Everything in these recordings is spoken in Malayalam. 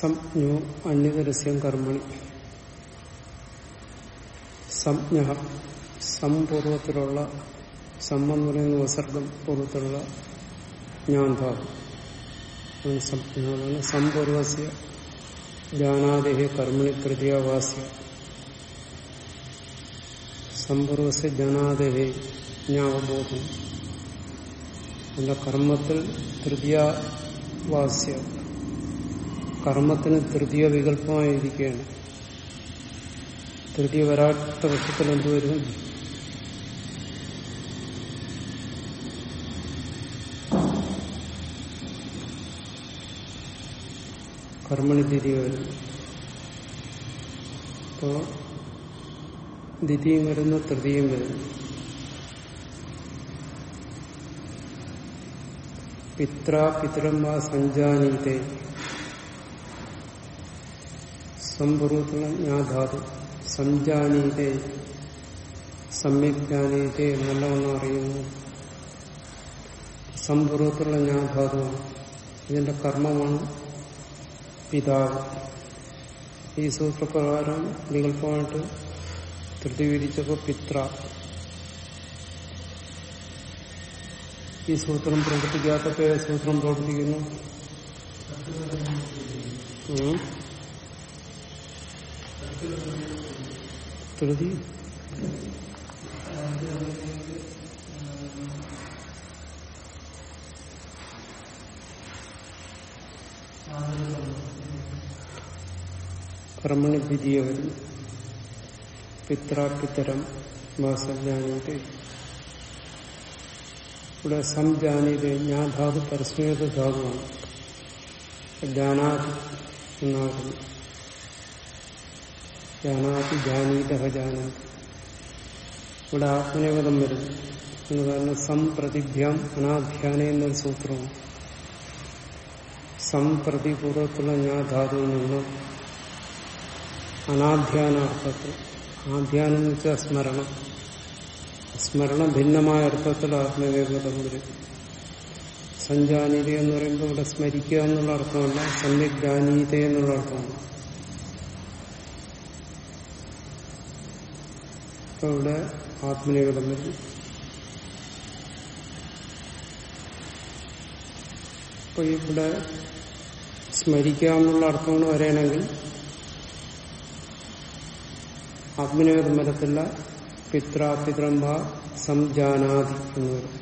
സംജ്ഞോ അന്യതരസ്യം കർമ്മണി. സംജ്ഞ സംപൂർവത്തിലുള്ള സം എന്ന് പറയുന്ന വസർഗം പൂർവത്തിലുള്ള ജ്ഞാൻധാതു സംജ്ഞാനാണ് സംപൂർവസ്യ ജാനാദേഹി കർമ്മണി തൃതീയവാസ്യ സംപൂർവസ്യ ജനാദേഹി ജ്ഞാവബോധം. എന്റെ കർമ്മത്തിൽ തൃതീയവാസ്യ കർമ്മത്തിന് തൃതീയ വികല്പമായിരിക്കുകയാണ്. തൃതീയ വരാത്ത പക്ഷത്തിൽ എന്തുവരും കർമ്മണി തിരി വരും. അപ്പോ ദ്വിതീയം വരുന്നു തൃതീയം വരുന്നു. പിത്ര പിതരം വാ സഞ്ജാനീതേ സംപൂർവത്തിലുള്ള ജ്ഞാധാതു. സംജാനീതേ സമ്യക് ജാനീതേ നല്ലവണ്ണം അറിയുന്നു സംപൂർവത്തിലുള്ള ഞാധാതുവാണ് ഇതിന്റെ കർമ്മമാണ് പിതാവ്. ഈ സൂത്രപ്രകാരം വികല്പമായിട്ട് വിരിച്ചപ്പോ പിത്ര. ഈ സൂത്രം പ്രവർത്തിക്കാത്തപ്പോ ഏത് സൂത്രം പ്രവർത്തിക്കുന്നു? തൃതി കർമ്മണി ദ്വിതീയ വരുന്നു പിത്ര പിത്തരം വാസജ്ഞാനീത ഇവിടെ സംജാനീത ഞാൻ ധാതു പരസ്മേത ധാതുവാണ്. ജാനാതി എന്നാകുന്നു. ജാനാതി ജാനീത ജാനാതി ഇവിടെ ആത്മനിപദം വരും എന്ന് കാരണം സംപ്രതിഭ്യം അനാധ്യാന എന്നൊരു സൂത്രമാണ് സംപ്രതിപൂർവത്തിലുള്ള ഞാൻ ധാതുവിൽ നിന്ന് അനാധ്യാനാർത്ഥത്തിൽ। ആധ്യാനം എന്ന് വെച്ചാൽ സ്മരണം। സ്മരണം ഭിന്നമായ അർത്ഥത്തിൽ ആത്മവേഗതം വരും। സഞ്ജാനീത എന്ന് പറയുമ്പോൾ ഇവിടെ സ്മരിക്കുക എന്നുള്ള അർത്ഥമല്ല സമ്യജ്ഞാനീത എന്നുള്ള അർത്ഥമാണ്. അപ്പൊ ഇവിടെ ആത്മനെ വരും അപ്പൊ ഇവിടെ സ്മരിക്കുക എന്നുള്ള അർത്ഥമാണ് വരണമെങ്കിൽ ആത്മനികതം വരത്തില്ല. പിത്ര പിതൃംഭ സംജാനാദി എന്ന് വരും.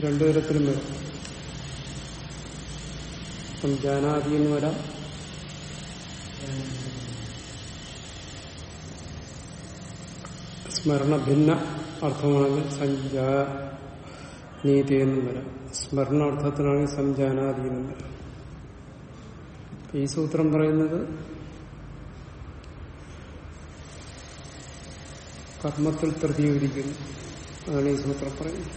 രണ്ടുപേരത്തിലും വരും. സംജാനാദി എന്ന് വരാം. സ്മരണ ഭിന്ന അർത്ഥമാണെങ്കിൽ സഞ്ജാനീതി എന്നും വരാം. സ്മരണാർത്ഥത്തിലാണ് സംജാനാദി എന്നും വരാം. ഈ സൂത്രം പറയുന്നത് കർമ്മത്തിൽ പ്രതികരിക്കുന്നു അതാണ് ഈ സൂത്രം പറയുന്നത്.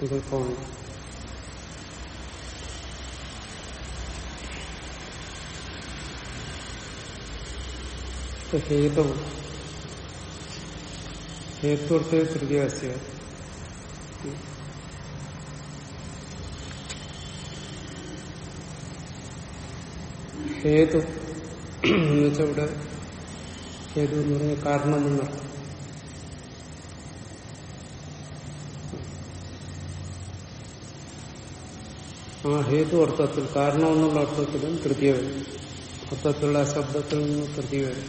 വികല്പമാണ് ഹേതവും ഹേത്വർത്ഥ തൃതീയാസ്യ ഹേതു എന്ന് വെച്ചാൽ ഇവിടെ ഹേതു എന്ന് പറഞ്ഞ കാരണം എന്നർത്ഥം ആ ഹേതു അർത്ഥത്തിൽ കാരണം എന്നുള്ള അർത്ഥത്തിലും തൃതീയ വരും. അർത്ഥത്തിലുള്ള ശബ്ദത്തിൽ നിന്ന് തൃതീയ വരും.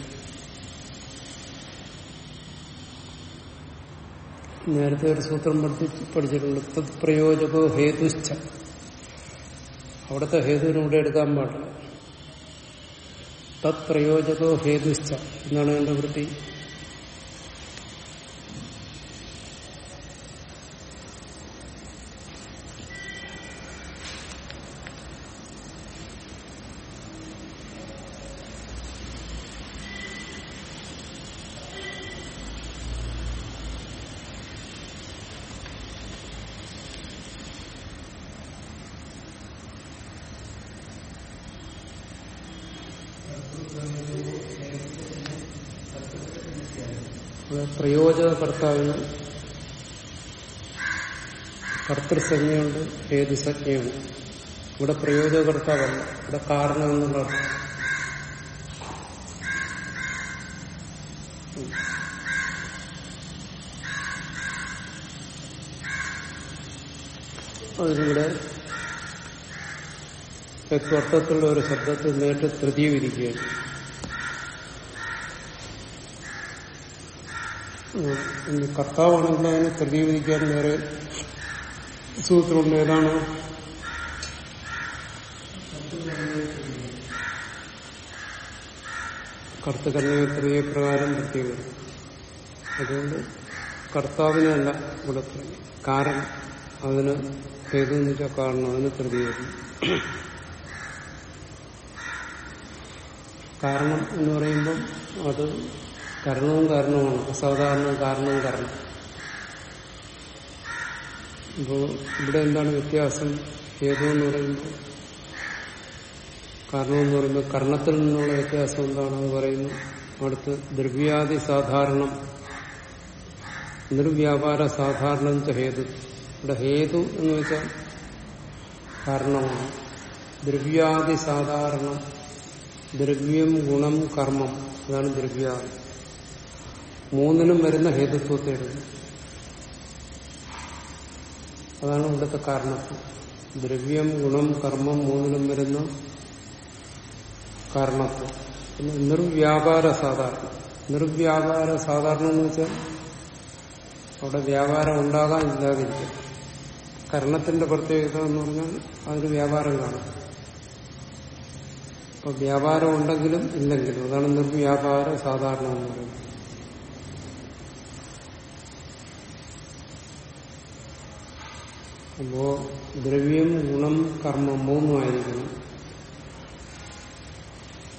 നേരത്തെ ഒരു സൂത്രം പഠിച്ച് പഠിച്ചിട്ടുണ്ട്. തത് പ്രയോജകോ ഹേതുശ്ച. അവിടുത്തെ ഹേതുവിന് കൂടെ എടുക്കാൻ പാടില്ല. തത് പ്രയോജകോ ഹേതുശ്ച. എന്നാണ് എന്റെ വൃത്തി. ഇവിടെ കർത്തൃസജ്ഞയുണ്ട് ഹേതുസഞ്ജയുണ്ട് ഇവിടെ പ്രയോജനകർത്താവല്ല ഇവിടെ കാരണം എന്നുള്ള. അതിലൂടെ ത്വർത്ഥത്തിലുള്ള ഒരു ശബ്ദത്തിൽ നേരിട്ട് തൃതീയ വിരിക്കുകയാണ് കർത്താവാണെങ്കിൽ അതിന് തൃതീയ വിധിക്കാൻ വേറെ സൂത്രമുണ്ട് ഏതാണ്? കർത്തകർണയ പ്രകാരം പ്രത്യേകത അതുകൊണ്ട് കർത്താവിനല്ല ഇവിടെ കാരണം അതിന് ചെയ്തെന്ന് വെച്ചാൽ കാരണം അതിന് തൃതീയത കാരണം എന്ന് പറയുമ്പം അത് കരണവും കാരണവുമാണ്. അസാധാരണവും കാരണവും കാരണം. അപ്പോ ഇവിടെ എന്താണ് വ്യത്യാസം? ഹേതു എന്ന് പറയുമ്പോൾ കാരണം എന്ന് പറയുമ്പോൾ കർണത്തിൽ നിന്നുള്ള വ്യത്യാസം എന്താണെന്ന് പറയുന്നു. അടുത്ത് ദ്രവ്യാദി സാധാരണം. നിർവ്യാപാര സാധാരണം ഹേതു. ഇവിടെ ഹേതു എന്ന് വെച്ചാൽ കാരണമാണ്. ദ്രവ്യാദി സാധാരണം ദ്രവ്യം ഗുണം കർമ്മം. അതാണ് ദ്രവ്യ. മൂന്നിനും വരുന്ന ഹേതുത്വത്തെ അതാണ് ഇവിടുത്തെ കാരണത്വം ദ്രവ്യം ഗുണം കർമ്മം മൂന്നിനും വരുന്ന കാരണത്വം. നിർവ്യാപാര സാധാരണ. നിർവ്യാപാര സാധാരണ എന്ന് വെച്ചാൽ അവിടെ വ്യാപാരം ഉണ്ടാകാൻ ഇല്ലാതിരിക്കും കർണത്തിന്റെ പ്രത്യേകത എന്ന് പറഞ്ഞാൽ അതിന് വ്യാപാരം കാണും. അപ്പൊ വ്യാപാരം ഉണ്ടെങ്കിലും ഇല്ലെങ്കിലും അതാണ് നിർവ്യാപാര സാധാരണ എന്ന് പറയുന്നത്. അപ്പോ ദ്രവ്യം ഗുണം കർമ്മം മൂന്നുമായിരിക്കണം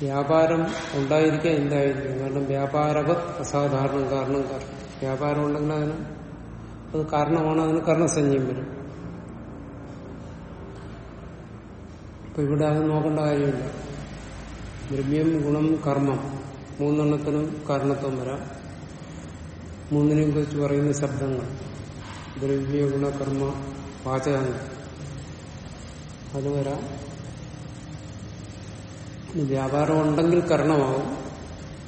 വ്യാപാരം ഉണ്ടായിരിക്കാൻ എന്തായിരിക്കും കാരണം വ്യാപാരവ അസാധാരണം കാരണം കാരണം വ്യാപാരം ഉണ്ടെങ്കിൽ അതിന് അത് കാരണമാണ് അതിന് കർണസഞ്ജയം വരും. അപ്പൊ ഇവിടെ അത് നോക്കേണ്ട കാര്യമില്ല. ദ്രവ്യം ഗുണം കർമ്മം. മൂന്നെണ്ണത്തിനും കാരണത്വം വരാം. മൂന്നിനെയും കുറിച്ച് പറയുന്ന ശബ്ദങ്ങൾ. ദ്രവ്യ ഗുണകർമ്മ വാചകങ്ങൾ. അത് വരാം. വ്യാപാരം ഉണ്ടെങ്കിൽ കരണമാവും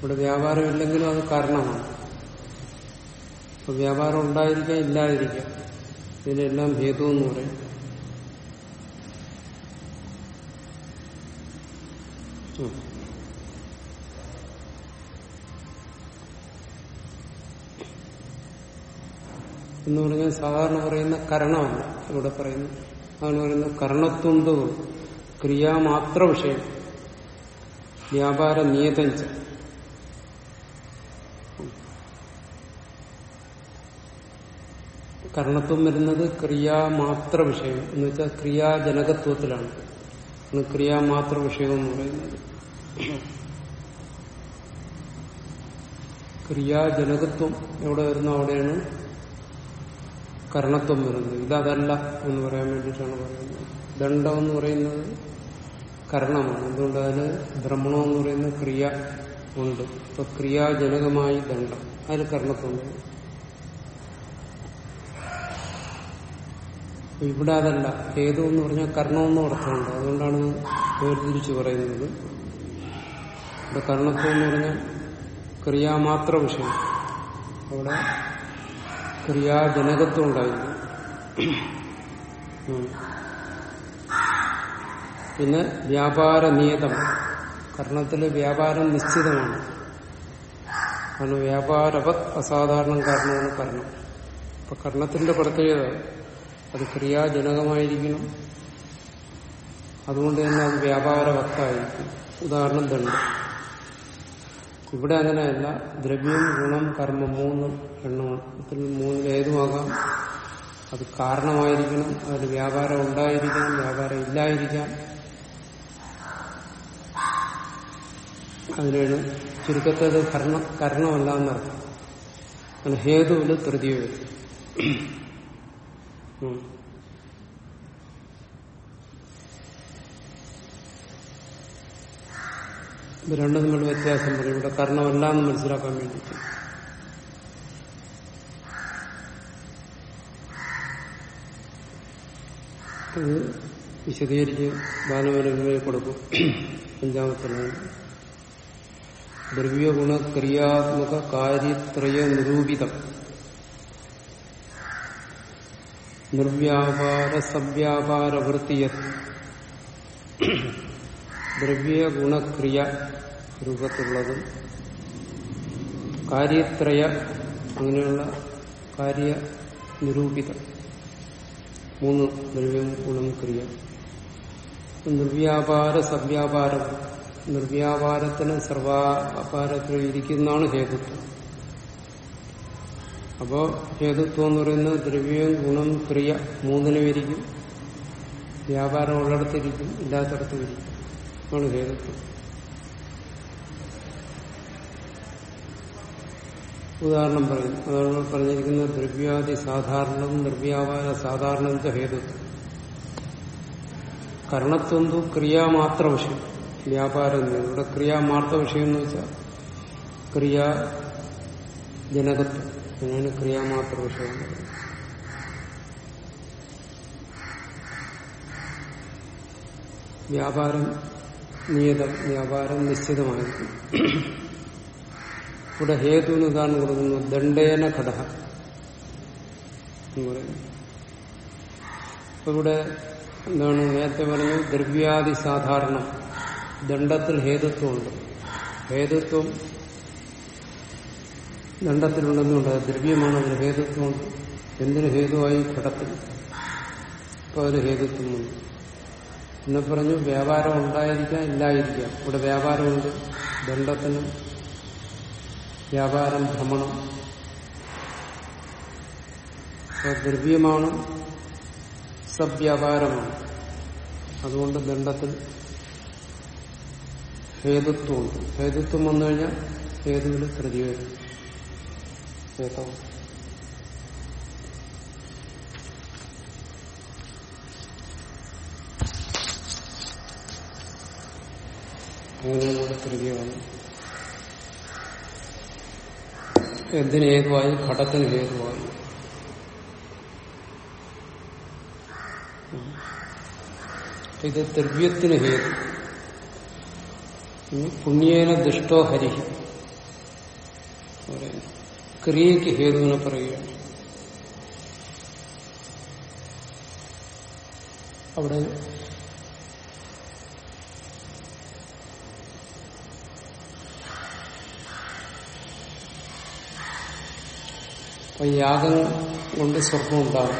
ഇവിടെ വ്യാപാരം ഇല്ലെങ്കിലും അത് കാരണമാണ്. അപ്പൊ വ്യാപാരം ഉണ്ടായിരിക്കാം ഇല്ലാതിരിക്കാം. ഇതിനെല്ലാം ഭേദം എന്ന് പറയും. ഉം. എന്ന് പറഞ്ഞാൽ സാധാരണ പറയുന്ന കരണമല്ല ഇവിടെ പറയുന്നു അതാണ് പറയുന്നത് കർണത്വന്ത് ക്രിയാമാത്ര വിഷയം വ്യാപാര നിയതഞ്ച കർണത്വം വരുന്നത് ക്രിയാമാത്ര വിഷയം എന്ന് വെച്ചാൽ ക്രിയാജനകത്വത്തിലാണ്. ക്രിയാമാത്ര വിഷയം എന്ന് പറയുന്നത്. ക്രിയാജനകത്വം എവിടെ വരുന്നു അവിടെയാണ് കർണത്വം വരുന്നത്. ഇതല്ല എന്ന് പറയാൻ വേണ്ടിയിട്ടാണ് പറയുന്നത്. ദണ്ഡം എന്ന് പറയുന്നത് കർണമാണ് എന്തുകൊണ്ട് അതിന് ഭ്രമണം എന്ന് പറയുന്ന ക്രിയ ഉണ്ട്. ഇപ്പൊ ക്രിയാജനകമായി ദണ്ഡം. അതിൽ കർണത്വം വരും. ഇവിടെ അതല്ല. ഹേതു എന്ന് പറഞ്ഞാൽ കർണമെന്നും അർത്ഥമുണ്ട്. അതുകൊണ്ടാണ് വേർതിരിച്ച് പറയുന്നത്. ഇവിടെ കർണത്വം എന്ന് പറഞ്ഞാൽ ക്രിയാമാത്ര വിഷയം. അവിടെ ക്രിയാജനകത്വം ഉണ്ടായിരുന്നു പിന്നെ വ്യാപാര നിയതം. കർണത്തിൽ വ്യാപാരം നിശ്ചിതമാണ്. കാരണം വ്യാപാരവത് അസാധാരണം കാരണമാണ് കർണം. അപ്പൊ കർണത്തിന്റെ പ്രത്യേകത അത് ക്രിയാജനകമായിരിക്കണം. അതുകൊണ്ട് തന്നെ അത് വ്യാപാരവത്തായിരിക്കും. ഉദാഹരണം ദണ്ഡം. ഇവിടെ അങ്ങനെയല്ല. ദ്രവ്യം ഗുണം കർമ്മം മൂന്ന് എണ്ണമാണ്. ഇതിൽ മൂന്നിൽ ഏതുമാകാം? അത് കാരണമായിരിക്കണം. അതിന് വ്യാപാരം ഉണ്ടായിരിക്കണം. വ്യാപാരം ഇല്ലായിരിക്കാം. അതിനാണ് ചുരുക്കത്തിൽ അത് കർണ കരണമല്ല എന്നർത്ഥം ഹേതുവിൽ തൃതീയ ഇത് രണ്ടും തമ്മിൽ വ്യത്യാസം പറയും. ഇവിടെ കർണമല്ല എന്ന് മനസ്സിലാക്കാൻ വേണ്ടിയിട്ട് അത് വിശദീകരിച്ച് ബാലവരങ്ങളിൽ കൊടുക്കും. അഞ്ചാമത്തെ ലൈൻ ദ്രവ്യഗുണ ക്രിയാത്മക കാര്യത്രയ നിരൂപിതം. നിർവ്യാപാര സവ്യാപാര വൃത്തിയ ദ്രവ്യഗുണക്രിയ രൂപത്തിലുള്ളതും കാര്യത്രയ അങ്ങനെയുള്ള കാര്യ നിരൂപിത മൂന്ന് ദ്രവ്യം ഗുണം ക്രിയ നിർവ്യാപാര സവ്യാപാരം. നിർവ്യാപാരത്തിന് സർവാപാരത്തിൽ ഇരിക്കുന്നതാണ് ഹേതുത്വം. അപ്പോ ഹേതുത്വം എന്ന് പറയുന്നത് ദ്രവ്യം ഗുണം ക്രിയ മൂന്നിനും ഇരിക്കും. വ്യാപാരം ഉള്ളിടത്തിരിക്കും ഇല്ലാത്തടത്തും ഇരിക്കും. ആണ് ഹേതുത്വം ഉദാഹരണം പറയുന്നു അതാണ് പറഞ്ഞിരിക്കുന്നത് ദ്രവ്യാദി സാധാരണം നിർവ്യാപാര സാധാരണം ഹേതുത്വം കർണത്വന്തു ക്രിയാമാത്ര വിഷയം. വ്യാപാരം ഇവിടെ ക്രിയാമാർത്ഥ വിഷയം എന്ന് വെച്ചാൽ ക്രിയാ ജനകത്വം. അങ്ങനെയാണ് ക്രിയാമാത്ര വിഷയം വ്യാപാരം നിയതം വ്യാപാരം നിശ്ചിതമായിരിക്കും. ഇവിടെ ഹേതുവിന് ഉദാഹരണം കൊടുക്കുന്നു ദണ്ഡേന ഘടക എന്ന് പറയുന്നു. ഇവിടെ എന്താണ് നേരത്തെ പറഞ്ഞു ദ്രവ്യാദി സാധാരണ. ദണ്ഡത്തിൽ ഹേതുത്വമുണ്ട്. ഹേതുത്വം ദണ്ഡത്തിലുണ്ടെന്നുണ്ട് ദ്രവ്യമാണ് അതിന് ഹേതുത്വമുണ്ട് എന്തിനു ഹേതുവായി ഘടത്തിൽ അപ്പൊ അതിന് ഹേതുത്വമുണ്ട് പിന്നെ പറഞ്ഞു വ്യാപാരം ഉണ്ടായിരിക്കാം ഇല്ലായിരിക്കാം. ഇവിടെ വ്യാപാരമുണ്ട്. ദണ്ഡത്തിന് വ്യാപാരം ഭ്രമണം. ദ്രവ്യമാണ് സവ്യാപാരമാണ് അതുകൊണ്ട് ദണ്ഡത്തിൽ ഹേതുത്വമുണ്ട്. ഹേതുത്വം വന്നു കഴിഞ്ഞാൽ ഹേതുവിൽ തൃതി വരും ഹേതവും അങ്ങനെയാണ് ഇവിടെ തിരികെ വന്നു. എന്തിന് ഹേതുവായി ഘടത്തിന് ഹേതുവായി ഇത് ദ്രവ്യത്തിന് ഹേതു. പുണ്യേന ദുഷ്ടോ ഹരി. ക്രിയയ്ക്ക് ഹേതുവിനെ പറയുകയാണ്. അവിടെ അപ്പൊ യാഗം കൊണ്ട് സ്വർഗം ഉണ്ടാകും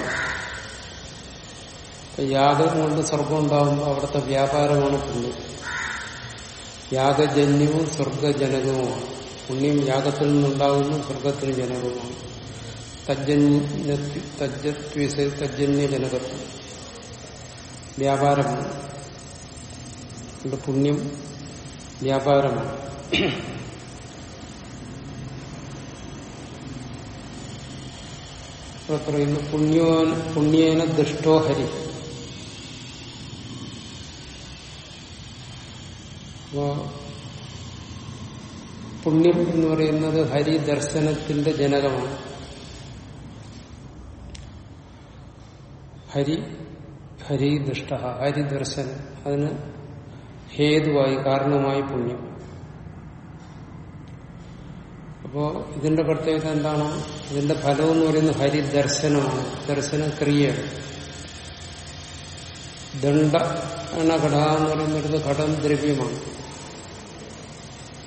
അപ്പൊ യാഗം കൊണ്ട് സ്വർഗം ഉണ്ടാകുമ്പോൾ അവിടുത്തെ വ്യാപാരമാണ് പുണ്യം. യാഗജന്യവും സ്വർഗജനകവുമാണ്. പുണ്യം യാഗത്തിൽ നിന്നുണ്ടാകുന്നു സ്വർഗത്തിന് ജനകവുമാണ്. തജ്ജന്യ ജനകത്വം വ്യാപാരമാണ്. പുണ്യം വ്യാപാരമാണ്. ഇവിടെ പറയുന്നു പുണ്യോ പുണ്യേന ദുഷ്ടോ ഹരി. അപ്പോ പുണ്യം എന്ന് പറയുന്നത് ഹരി ദർശനത്തിന്റെ ജനകമാണ്. ഹരി ഹരി ദുഷ്ട ഹരി ദർശനം. അതിന് ഹേതുവായി കാരണമായി പുണ്യം. അപ്പോ ഇതിന്റെ പ്രത്യേകത എന്താണ്? ഇതിന്റെ ഫലം എന്ന് പറയുന്നത് ഹരി ദർശനമാണ്. ദർശന ക്രിയ ദണ്ഡ എന്ന ഘടക എന്ന് പറയുന്നിടത്ത് ഘടം ദ്രവ്യമാണ്.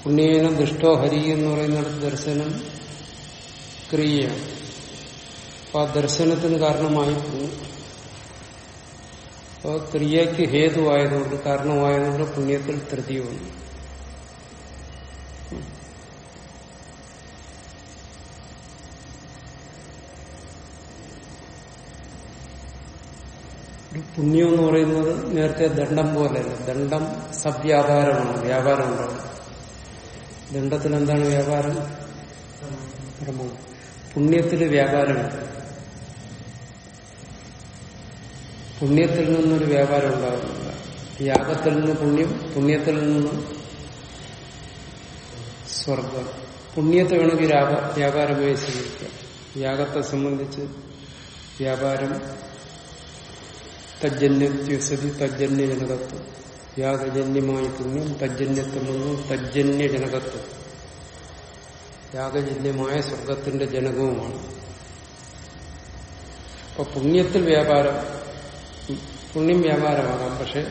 പുണ്യേന ദുഷ്ടോ ഹരി എന്ന് പറയുന്നിടത്ത് ദർശനം ക്രിയ അപ്പൊ ആ ദർശനത്തിന് കാരണമായി അപ്പോൾ ക്രിയയ്ക്ക് ഹേതുവായതുകൊണ്ട് കാരണമായതുകൊണ്ട് പുണ്യത്തിൽ തൃതീയ പുണ്യം എന്ന് പറയുന്നത് നേരത്തെ ദണ്ഡം പോലെയല്ല ദണ്ഡം സവ്യാപാരമാണ് വ്യാപാരം ഉണ്ടാവും ദണ്ഡത്തിൽ എന്താണ് വ്യാപാരം? ബ്രഹ്മം. പുണ്യത്തിൽ വ്യാപാരമാണ് പുണ്യത്തിൽ നിന്നൊരു വ്യാപാരം ഉണ്ടാകുന്നില്ല. യാഗത്തിൽ നിന്ന് പുണ്യം പുണ്യത്തിൽ നിന്ന് സ്വർഗം. പുണ്യത്തെ വേണമെങ്കിൽ വ്യാപാരമായി സ്വീകരിക്കാം. യാഗത്തെ സംബന്ധിച്ച് വ്യാപാരം തജ്ജന്യത്വസതി തജ്ജന്യജനകത്വം യാഗജന്യമായ പുണ്യം തജ്ജന്യത്വം വന്നു തജ്ജന്യജനകത്വം യാഗജന്യമായ സ്വർഗത്തിന്റെ ജനകവുമാണ്. അപ്പൊ പുണ്യത്തിൽ വ്യാപാരം പുണ്യം വ്യാപാരമാകാം. പക്ഷെ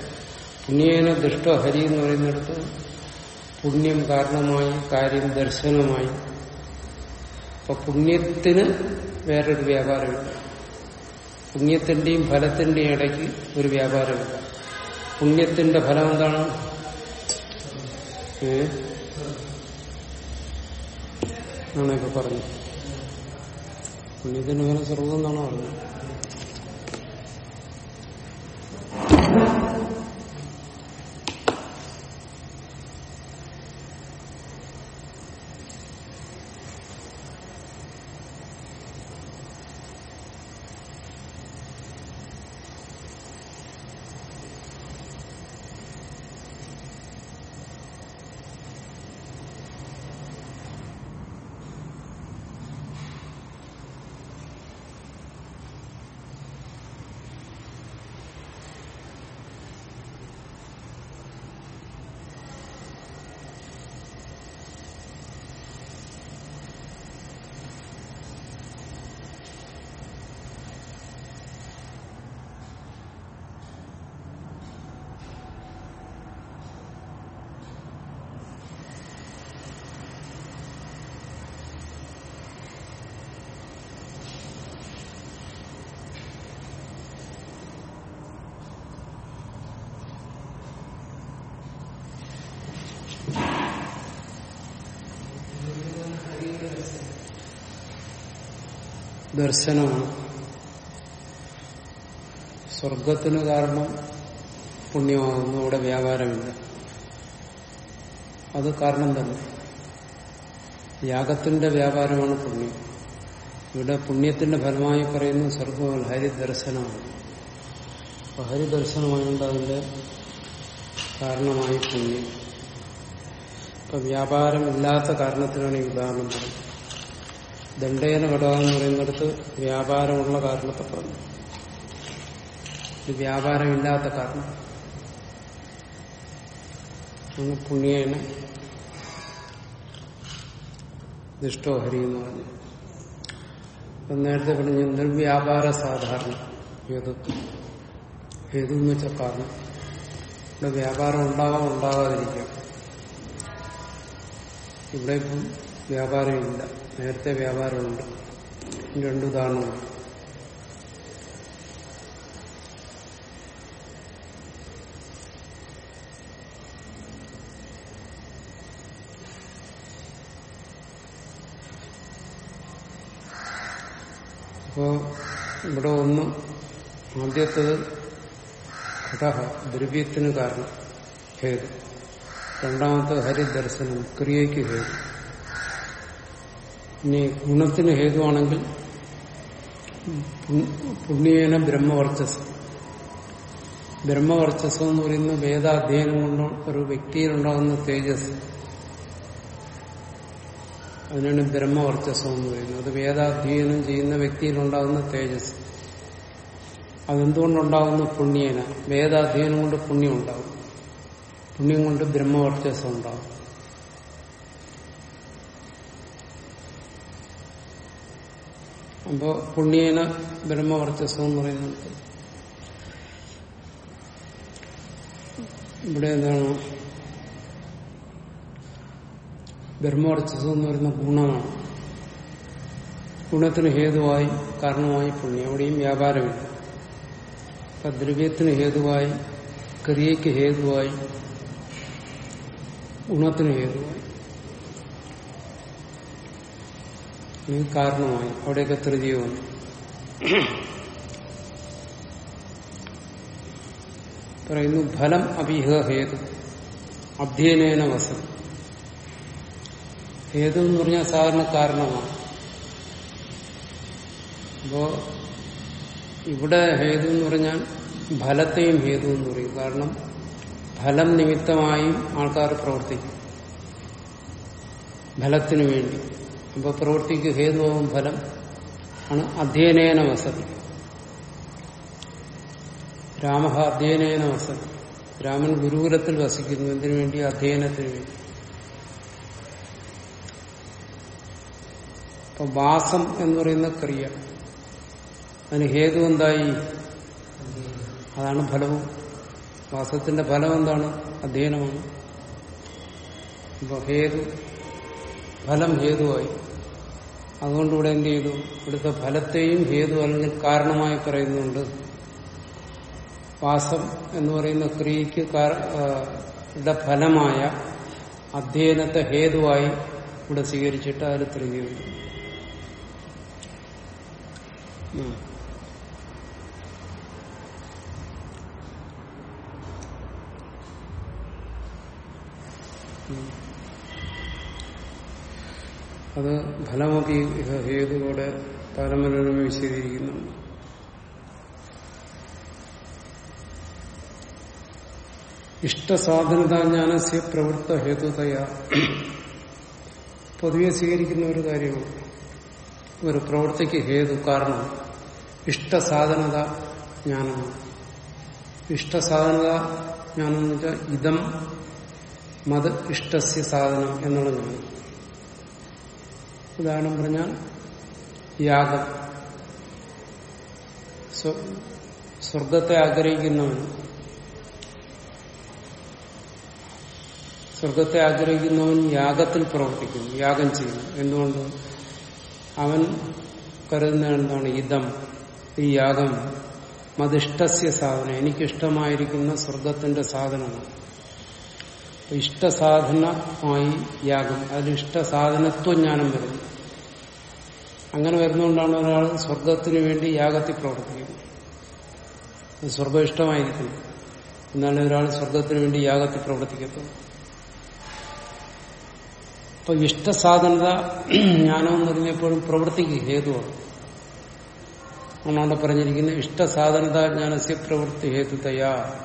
പുണ്യേന ദുഷ്ടോ ഹരി എന്ന് പറയുന്നിടത്ത് പുണ്യം കാരണമായി കാര്യം ദർശനമായി. അപ്പൊ പുണ്യത്തിന് വേറൊരു വ്യാപാരമില്ല. പുണ്യത്തിന്റെയും ഫലത്തിന്റെയും ഇടയ്ക്ക് ഒരു വ്യാപാരമില്ല പുണ്യത്തിന്റെ ഫലം എന്താണ്? ആണ് ഇപ്പൊ പറഞ്ഞു പുണ്യത്തിന്റെ ഫലം സ്വർഗം എന്നാണോ പറഞ്ഞത്? ദർശനമാണ്. സ്വർഗത്തിന് കാരണം പുണ്യമാകുന്നു അവിടെ വ്യാപാരമില്ല. അത് കാരണം തന്നെ. യാഗത്തിന്റെ വ്യാപാരമാണ് പുണ്യം. ഇവിടെ പുണ്യത്തിന്റെ ഫലമായി പറയുന്ന സ്വർഗം ഹരിദർശനമാണ്. അപ്പൊ ഹരിദർശനമായതുകൊണ്ട് അതിന്റെ കാരണമായി പുണ്യം. ഇപ്പൊ വ്യാപാരമില്ലാത്ത കാരണത്തിനാണ് ഈ ഉദാഹരണം പറയുന്നത്. ദണ്ഡേന ഘടക എന്ന് പറയുന്നിടത്ത് വ്യാപാരമുള്ള കാരണത്തെ പറഞ്ഞു. ഇത് വ്യാപാരമില്ലാത്ത കാരണം. പുണ്യേന ദിഷ്ടോ ഹരി എന്ന് പറഞ്ഞു. നേരത്തെ പറഞ്ഞു നിർവ്യാപാര സാധാരണ ഹേതു. ഏതെന്ന് വെച്ച കാരണം. ഇവിടെ വ്യാപാരം ഉണ്ടാകാം ഉണ്ടാകാതിരിക്കാം ഇവിടെ ഇപ്പം വ്യാപാരമില്ല. നേരത്തെ വ്യാപാരമുണ്ട്. രണ്ട് ഉദാഹരണങ്ങൾ. അപ്പോ ഇവിടെ ഒന്ന് ആദ്യത്തത് ഘടക ദ്രവ്യത്തിന് കാരണം ഹേതു. രണ്ടാമത്തെ ഹരിദർശനം ക്രിയയ്ക്ക് ഹേതു. ഇനി ഗുണത്തിന് ഹേതുവാണെങ്കിൽ പുണ്യേന ബ്രഹ്മവർച്ചസ്. ബ്രഹ്മവർച്ചസ് എന്ന് പറയുന്നത് വേദാധ്യയനം കൊണ്ട് ഒരു വ്യക്തിയിലുണ്ടാകുന്ന തേജസ്. അതിനാണ് ബ്രഹ്മവർച്ചസ്വം എന്ന് പറയുന്നത്. അത് വേദാധ്യയനം ചെയ്യുന്ന വ്യക്തിയിലുണ്ടാകുന്ന തേജസ്. അതെന്തുകൊണ്ടുണ്ടാകുന്ന? പുണ്യേന. വേദാധ്യയനം കൊണ്ട് പുണ്യം ഉണ്ടാകും. പുണ്യം കൊണ്ട് ബ്രഹ്മവർച്ചസ്വം ഉണ്ടാകും. അപ്പോ പുണ്യേന ബ്രഹ്മവർച്ചസ്വം എന്ന് പറയുന്നത്. ഇവിടെ എന്താണ്? ബ്രഹ്മവർച്ചസ്വം എന്ന് പറയുന്ന ഗുണമാണ്. ഗുണത്തിന് ഹേതുവായി കാരണമായി പുണ്യം. അവിടെയും വ്യാപാരമില്ല. അപ്പൊ ദ്രവ്യത്തിന് ഹേതുവായി ക്രിയയ്ക്ക് ഹേതുവായി ഗുണത്തിന് ഹേതുവായി. ഈ കാരണമായി. അവിടെയൊക്കെ തൃതീയ പറയുന്നു ഫലം അഭിഹ ഹേതു അധ്യയനേന വസം. ഹേതു എന്ന് പറഞ്ഞാൽ സാധാരണ കാരണമാണ്. അപ്പോ ഇവിടെ ഹേതു എന്ന് പറഞ്ഞാൽ ഫലത്തെയും ഹേതു എന്ന് പറയും. കാരണം ഫലം നിമിത്തമായും ആൾക്കാർ പ്രവർത്തിക്കും. ഫലത്തിനു വേണ്ടി. അപ്പൊ പ്രവൃത്തിക്ക് ഹേതുവാകും ഫലം ആണ് അധ്യയനേന വസതി. രാമ അധ്യയനേന വസതി. രാമൻ ഗുരുകുലത്തിൽ വസിക്കുന്നു. എന്തിനു വേണ്ടി? അധ്യയനത്തിന് വേണ്ടി. അപ്പൊ വാസം എന്ന് പറയുന്ന ക്രിയ. അതിന് ഹേതു എന്തായി? അതാണ് ഫലവും. വാസത്തിന്റെ ഫലം എന്താണ്? അധ്യയനമാണ്. അപ്പൊ ഹേതു ഫലം ഹേതുവായി. അതുകൊണ്ട് ഇവിടെ എന്ത് ചെയ്തു? ഇവിടുത്തെ ഫലത്തെയും ഹേതു അല്ലെങ്കിൽ കാരണമായി പറയുന്നുണ്ട്. വാസം എന്ന് പറയുന്ന ക്രിയക്ക് ഫലമായ അധ്യയനത്തെ ഹേതുവായി ഇവിടെ സ്വീകരിച്ചിട്ട് അതിൽ തൃകീകരിക്കുന്നു അത് ഫലമൊക്കെ ഹേതുവിടെ പരമനോരമ വിശദീകരിക്കുന്നുണ്ട് ഇഷ്ടസാധനതാജ്ഞാനസ്യ പ്രവൃത്ത ഹേതുതയ. പൊതുവെ സ്വീകരിക്കുന്ന ഒരു കാര്യമാണ് ഒരു പ്രവൃത്തിക്ക് ഹേതു കാരണം ഇഷ്ടസാധനത ജ്ഞാനമാണ്. ഇഷ്ടസാധനത ജ്ഞാനം എന്ന് വെച്ചാൽ ഇതം മത് ഇഷ്ടസ്യ സാധനം എന്നുള്ളതാണ്. ഉദാഹരണം പറഞ്ഞാൽ യാഗം. സ്വ- സ്വർഗത്തെ ആഗ്രഹിക്കുന്നവൻ. സ്വർഗത്തെ ആഗ്രഹിക്കുന്നവൻ യാഗത്തിൽ പ്രവർത്തിക്കുന്നു യാഗം ചെയ്യുന്നു എന്തുകൊണ്ട്? അവൻ കരുതുന്ന എന്താണ്? ഇതം ഈ യാഗം മതിഷ്ടസ്യ സാധനം. എനിക്കിഷ്ടമായിരിക്കുന്ന സ്വർഗത്തിന്റെ സാധനമാണ്. ഇഷ്ടസാധനമായി യാഗം. അതിൽ ഇഷ്ടസാധനത്വം ജ്ഞാനം വരുന്നു അങ്ങനെ വരുന്നതുകൊണ്ടാണ് ഒരാൾ സ്വർഗത്തിന് വേണ്ടി യാഗത്തിൽ പ്രവർത്തിക്കുന്നത്. അത് സ്വർഗം ഇഷ്ടമായിരിക്കുന്നു എന്നാലും ഒരാൾ സ്വർഗത്തിന് വേണ്ടി യാഗത്തിൽ പ്രവർത്തിക്കത്തുള്ളൂ അപ്പൊ ഇഷ്ടസാധനത ജ്ഞാനം എന്ന് പറഞ്ഞപ്പോഴും പ്രവർത്തിക്ക് ഹേതുവാണ്. ഒന്നാണ്ട് പറഞ്ഞിരിക്കുന്നത് ഇഷ്ടസാധനത ജ്ഞാനസ്യ പ്രവൃത്തി ഹേതുതയാ.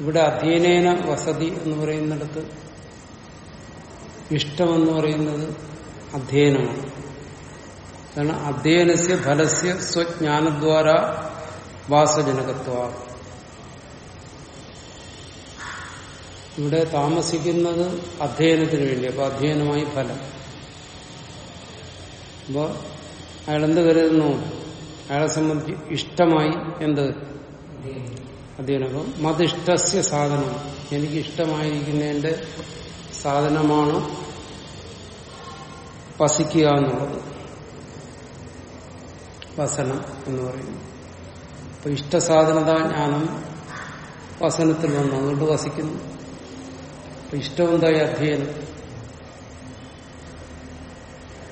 ഇവിടെ അധ്യയനേന വസതി എന്ന് പറയുന്നിടത്ത് ഇഷ്ടമെന്ന് പറയുന്നത് അധ്യയനമാണ് കാരണം അധ്യയനസ്യ ഫലസ്യ സ്വജ്ഞാനദ്വാര വാസജനകത്വ. ഇവിടെ താമസിക്കുന്നത് അധ്യയനത്തിന് വേണ്ടി അപ്പൊ അധ്യയനമായി ഫലം. അപ്പോ അയാൾ എന്ത് കരുതുന്നു? അയാളെ സംബന്ധിച്ച് ഇഷ്ടമായി എന്ത്? അധ്യയനം മതിഷ്ടസ്യ സാധനം. എനിക്ക് ഇഷ്ടമായിരിക്കുന്നതിന്റെ സാധനമാണ് വസിക്കുക എന്നുള്ളത്. വസനം എന്ന് പറയുന്നു അപ്പൊ ഇഷ്ടസാധനത ജ്ഞാനം വസനത്തിൽ വന്നു. അതുകൊണ്ട് വസിക്കുന്നു. അപ്പൊ ഇഷ്ടമെന്തായി അധ്യയനം?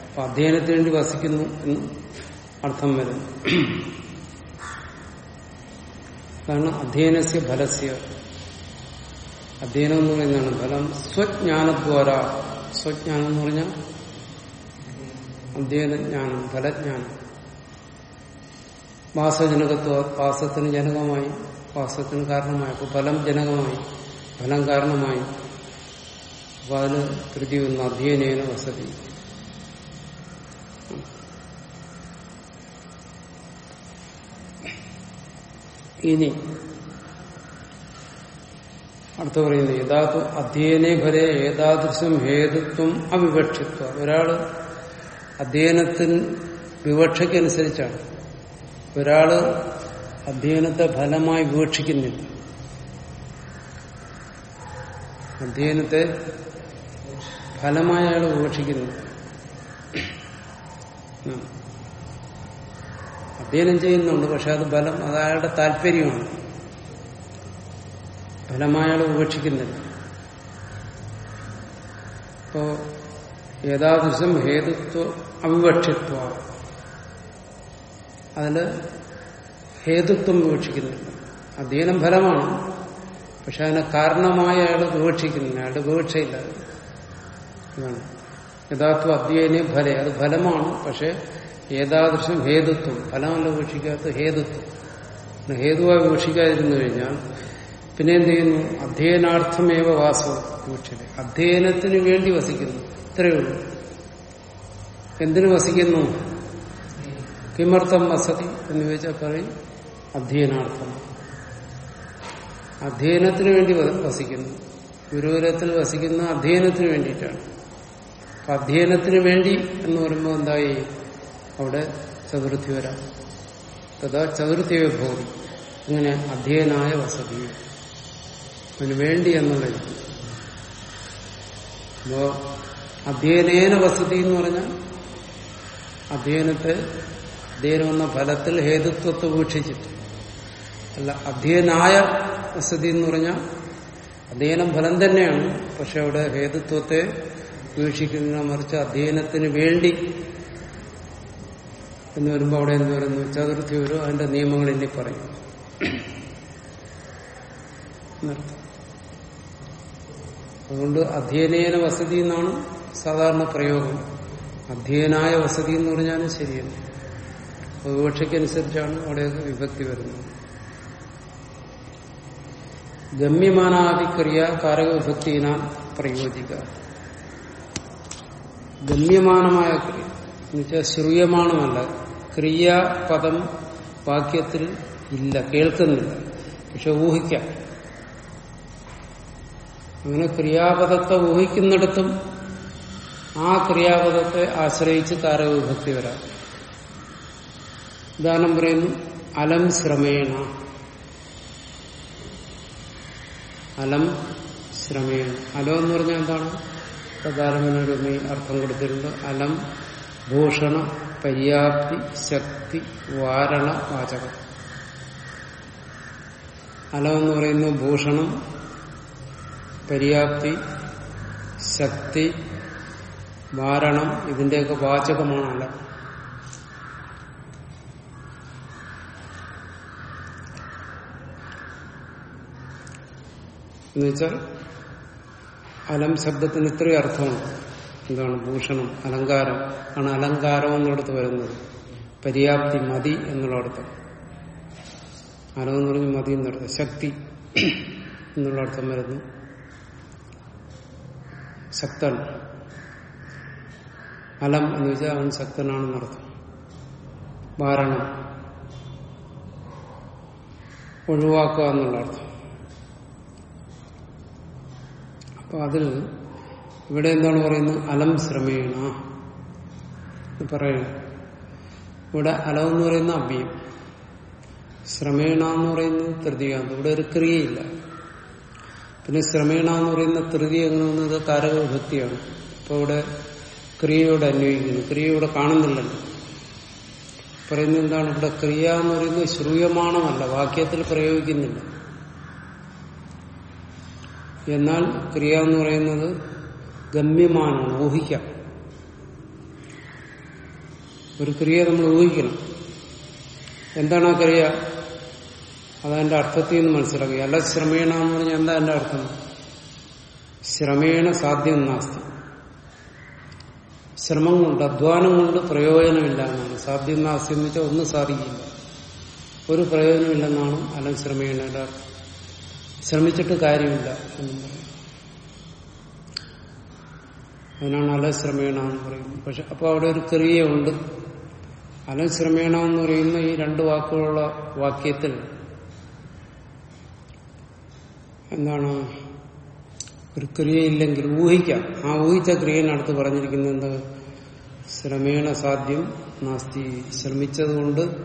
അപ്പൊ അധ്യയനത്തിന് വേണ്ടി വസിക്കുന്നു എന്ന് അർത്ഥം വരുന്നു. കാരണം അധ്യയനസ്യ ഫലസ്യ. അധ്യയനം എന്ന് പറയുന്നതാണ് ഫലം. സ്വജ്ഞാനദ്വാര. സ്വജ്ഞാനം എന്ന് പറഞ്ഞാൽ അധ്യയനജ്ഞാനം ഫലജ്ഞാനം. വാസജനകത്വ വാസത്തിന് ജനകമായി വാസത്തിന് കാരണമായി. അപ്പോൾ ഫലം ജനകമായി ഫലം കാരണമായി. അപ്പോൾ അതിന് കൃതി ഒന്ന് അധ്യയനേന വസതി. ഇനി. അടുത്ത പറയുന്നത് യഥാതു അധ്യയനെ ഫലേ ഏതാദൃശം ഹേതുത്വം അവിവക്ഷിത്വ. ഒരാൾ അധ്യയനത്തിന് വിവക്ഷയ്ക്കനുസരിച്ചാണ്. ഒരാൾ അധ്യയനത്തെ ഫലമായി വിവക്ഷിക്കുന്നില്ല. അധ്യയനത്തെ ഫലമായി അയാൾ വിവക്ഷിക്കുന്നു ആ. അധ്യയനം ചെയ്യുന്നുണ്ട് പക്ഷെ അത് ബലം അത് അയാളുടെ താല്പര്യമാണ്. ഫലമായ അയാൾ ഉപേക്ഷിക്കുന്നില്ല. ഇപ്പോ ഏതാദൃശം ഹേതുത്വ അവിവക്ഷിത്വ. അതിൽ ഹേതുത്വം വിവക്ഷിക്കുന്നില്ല അധ്യയനം ഫലമാണ് പക്ഷെ അതിനെ കാരണമായി അയാൾ വിവക്ഷിക്കുന്നില്ല അയാളുടെ വിവക്ഷയില്ല യഥാർത്ഥ അധ്യയനെ ഫലേ. അത് ഫലമാണ് പക്ഷെ ഏതാദൃശം ഹേതുത്വം. ഫലമല്ല വീക്ഷിക്കാത്ത ഹേതുത്വം. ഹേതുവായി വീക്ഷിക്കാതിരുന്നു കഴിഞ്ഞാൽ പിന്നെ എന്ത് ചെയ്യുന്നു? അധ്യയനാർത്ഥമേവ വാസവും വീക്ഷിത അധ്യയനത്തിന് വേണ്ടി വസിക്കുന്നു. ഇത്രയേ ഉള്ളൂ. എന്തിനു വസിക്കുന്നു? കിമർത്ഥം വസതി എന്ന് ചോദിച്ചാൽ പറയും അധ്യയനാർത്ഥം. അധ്യയനത്തിന് വേണ്ടി വസിക്കുന്നു. ഗുരുകുലത്തിൽ വസിക്കുന്ന അധ്യയനത്തിന് വേണ്ടിയിട്ടാണ്. അപ്പൊ അധ്യയനത്തിന് വേണ്ടി എന്ന് പറയുമ്പോൾ എന്തായി? അവിടെ ചതുർത്ഥി വരാം. തഥാ ചതുർത്ഥി വിഭവം അങ്ങനെ അധ്യയനായ വസതി. അതിന് വേണ്ടി എന്നുള്ളത് അപ്പോ അധ്യയനേന വസതി എന്ന് പറഞ്ഞാൽ അധ്യയനത്തെ അധ്യയനം എന്ന ഫലത്തിൽ ഹേതുത്വത്തെ വീക്ഷിച്ചിട്ട് അല്ല അധ്യയനായ വസതി എന്ന് പറഞ്ഞാൽ അധ്യയനം ഫലം തന്നെയാണ്. പക്ഷെ അവിടെ ഹേതുത്വത്തെ വീക്ഷിക്കുന്ന മറിച്ച് അധ്യയനത്തിന് വേണ്ടി എന്ന് വരുമ്പോൾ അവിടെ എന്ത് പറയുന്നു ചതുർത്ഥി വരും അതിന്റെ നിയമങ്ങൾ ഇനി പറയും. അതുകൊണ്ട് അധ്യയനേന വസതി എന്നാണ് സാധാരണ പ്രയോഗം. അധ്യയനായ വസതി എന്ന് പറഞ്ഞാലും അപ്പൊ വിവക്ഷയ്ക്കനുസരിച്ചാണ് അവിടെയൊക്കെ വിഭക്തി വരുന്നത്. ഗമ്യമാനാദിക്രിയ കാരക വിഭക്തിനാം പ്രയോജിക്കുക ഗമ്യമാനമായ ക്രിയ. എന്നുവെച്ചാൽ ശ്രൂയമാണമല്ല ക്രിയാപദം വാക്യത്തിൽ ഇല്ല കേൾക്കുന്നില്ല. പക്ഷെ ഊഹിക്കാം. അങ്ങനെ ക്രിയാപദത്തെ ഊഹിക്കുന്നിടത്തും ആ ക്രിയാപദത്തെ ആശ്രയിച്ച് താരവിഭക്തി വരാം. ഉദാഹരണം പറയുന്നു അലം ശ്രമേണ. അലം ശ്രമേണ. അലം എന്ന് പറഞ്ഞാൽ എന്താണ്? പ്രധാനമനൊരു അർത്ഥം കൊടുത്തിട്ടുണ്ട് അലം ഭൂഷണ പര്യാപ്തി ശക്തി വാരണ വാചകം. അലമെന്ന് പറയുന്നു ഭൂഷണം പര്യാപ്തി ശക്തി വാരണം ഇതിന്റെയൊക്കെ വാചകമാണ് അലം. എന്നുവെച്ചാൽ അലം ശബ്ദത്തിന് ഇത്രയും അർത്ഥമുണ്ട്. എന്താണ് ഭൂഷണം അലങ്കാരം? ആണ് അലങ്കാരം എന്നിടത്ത് വരുന്നത്. പര്യാപ്തി മതി എന്നുള്ള അർത്ഥം അലം എന്ന് പറഞ്ഞ് മതി എന്നർത്ഥം ശക്തി എന്നുള്ള അർത്ഥം വരുന്നു. ശക്തൻ. അലം എന്ന് വെച്ചാൽ അവൻ ശക്തനാണെന്നർത്ഥം വാരണം ഒഴിവാക്കുക എന്നുള്ള അർത്ഥം അപ്പൊ അതിൽ ഇവിടെ എന്താണ് പറയുന്നത്? അലം ശ്രമേണ പറയണം. ഇവിടെ അലം എന്ന് പറയുന്ന അവ്യം. ശ്രമേണ എന്ന് പറയുന്നത് തൃതിയ ഇവിടെ ഒരു ക്രിയയില്ല. പിന്നെ ശ്രമേണ എന്ന് പറയുന്ന തൃതീയ എന്ന് പറയുന്നത് കാരകവിഭക്തിയാണ്. അപ്പൊ ഇവിടെ ക്രിയയോട് അന്വയിക്കുന്നു. ക്രിയ ഇവിടെ കാണുന്നില്ലല്ലോ. പറയുന്നത് എന്താണ്? ഇവിടെ ക്രിയ എന്ന് പറയുന്നത് ശ്രൂയമാണമല്ല. വാക്യത്തിൽ പ്രയോഗിക്കുന്നില്ല. എന്നാൽ ക്രിയ എന്ന് പറയുന്നത് ഗമ്യമാനാണ് ഊഹിക്കാം. ഒരു ക്രിയ നമ്മൾ ഊഹിക്കണം. എന്താണ് ആ ക്രിയ അതതിന്റെ അർത്ഥത്തിൽ നിന്ന് മനസ്സിലാക്കി അല്ല ശ്രമേണ എന്ന് പറഞ്ഞാൽ എന്താ എന്റെ അർത്ഥം? ശ്രമേണ സാധ്യം നാസ്തി. ശ്രമം കൊണ്ട് അധ്വാനം കൊണ്ട് പ്രയോജനമില്ല എന്നാണ്. സാധ്യം നാസ്തി എന്ന് വെച്ചാൽ ഒന്നും സാധിക്കില്ല. ഒരു പ്രയോജനമില്ലെന്നാണ് അല്ല ശ്രമേണയുടെ അർത്ഥം. ശ്രമിച്ചിട്ട് കാര്യമില്ല എന്നും പറയും അതിനാണ് അലശ്രമേണ എന്ന് പറയുന്നത്. പക്ഷെ അപ്പോൾ അവിടെ ഒരു ക്രിയയുണ്ട് അലശ്രമേണ എന്ന് പറയുന്ന ഈ രണ്ട് വാക്കുകളുള്ള വാക്യത്തിൽ എന്താണ്? ഒരു ക്രിയയില്ലെങ്കിൽ ഊഹിക്കാം. ആ ഊഹിച്ച ക്രിയനടുത്ത് പറഞ്ഞിരിക്കുന്നത് എന്ത്? ശ്രമേണ സാധ്യം നാസ്തി. ശ്രമിച്ചതുകൊണ്ട്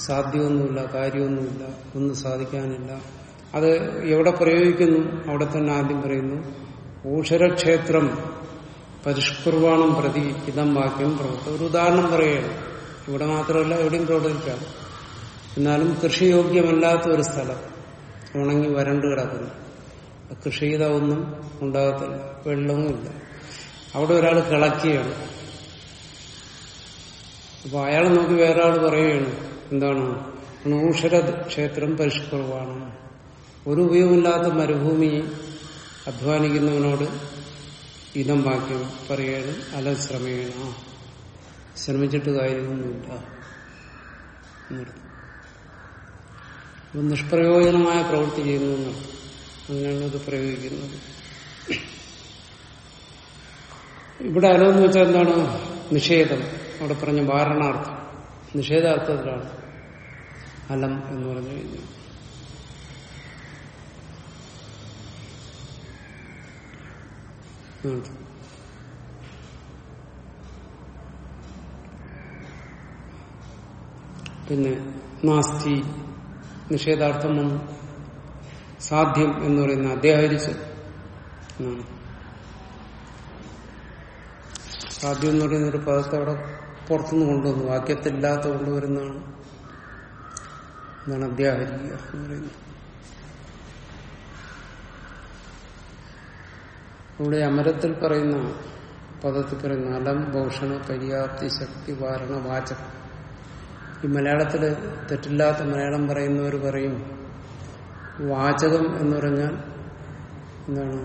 സാധ്യമൊന്നുമില്ല കാര്യമൊന്നുമില്ല ഒന്നും സാധിക്കാനില്ല. അത് എവിടെ പ്രയോഗിക്കുന്നു? അവിടെ തന്നെ ആദ്യം പറയുന്നു. ഊഷരക്ഷേത്രം പരിഷ്കുർവാണം പ്രതി ഇതം വാക്യം പ്രവർത്തനം. ഒരു ഉദാഹരണം പറയുകയാണ്. ഇവിടെ മാത്രമല്ല എവിടെയും പ്രവർത്തിക്കാം. എന്നാലും കൃഷിയോഗ്യമല്ലാത്ത ഒരു സ്ഥലം. ഉണങ്ങി വരണ്ട് കിടക്കുന്നു. കൃഷി ചെയ്താൽ ഒന്നും ഉണ്ടാകത്തില്ല വെള്ളവുമില്ല അവിടെ ഒരാൾ കിളക്കുകയാണ്. അപ്പൊ അയാൾ നോക്കി വേറെ ആൾ പറയുകയാണ് എന്താണ്? ഊഷര ക്ഷേത്രം പരിഷ്കുറവാണ് ഒരു ഉപയോഗമില്ലാത്ത മരുഭൂമി അധ്വാനിക്കുന്നവനോട് ഇതം വാക്യം പറയണം അല ശ്രമേണ ശ്രമിച്ചിട്ട് കാര്യമൊന്നുമില്ല. അപ്പൊ നിഷ്പ്രയോജനമായ പ്രവൃത്തി ചെയ്യുന്നു. അങ്ങനെയാണ് ഇത് പ്രയോഗിക്കുന്നത്. ഇവിടെ അലോന്ന് വെച്ചാൽ എന്താണ്? നിഷേധം. അവിടെ പറഞ്ഞ വാരണാർത്ഥം. നിഷേധാർത്ഥത്തിലാണ് അലം എന്ന് പറഞ്ഞു കഴിഞ്ഞാൽ പിന്നെ നാസ്തി നിഷേധാർത്ഥം സാധ്യം എന്ന് പറയുന്ന അദ്ദേഹരിച്ച് സാധ്യം എന്ന് പറയുന്ന ഒരു പദത്തെ അവിടെ പുറത്തുനിന്ന് കൊണ്ടുവന്നു. വാക്യത്തില്ലാത്ത കൊണ്ടുവരുന്നതാണ്. എന്നാണ് അധ്യാഹരിക്കുക എന്ന് പറയുന്നത്. ഇവിടെ അമരത്തിൽ പറയുന്ന പദത്തിൽ പറയുന്ന അലം ഭൂഷണ പര്യാപ്തി ശക്തി വാരണ വാചകം ഈ മലയാളത്തിൽ തെറ്റില്ലാത്ത മലയാളം പറയുന്നവർ പറയും വാചകം എന്ന് പറഞ്ഞാൽ എന്താണ്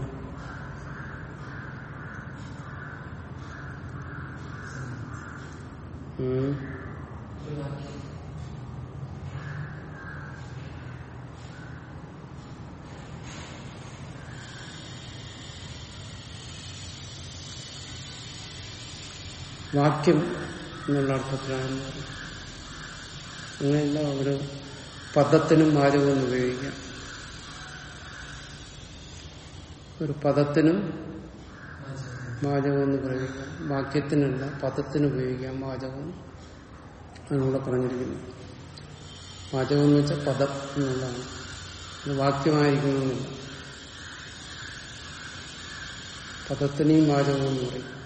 ഉം. വാക്യം എന്നുള്ള അർത്ഥത്തിലാണ്. അങ്ങനെയുള്ള ഒരു പദത്തിനും വാചകവും ഉപയോഗിക്കാം. ഒരു പദത്തിനും വാചകം എന്ന് പ്രയോഗിക്കാം വാക്യത്തിനല്ല പദത്തിന് ഉപയോഗിക്കാം വാചകം അതിനൂടെ പറഞ്ഞിരിക്കുന്നു. വാചകം എന്ന് വെച്ചാൽ പദം എന്നുള്ളതാണ്. അത് പദത്തിനെയും വാചകം എന്ന് പറയും.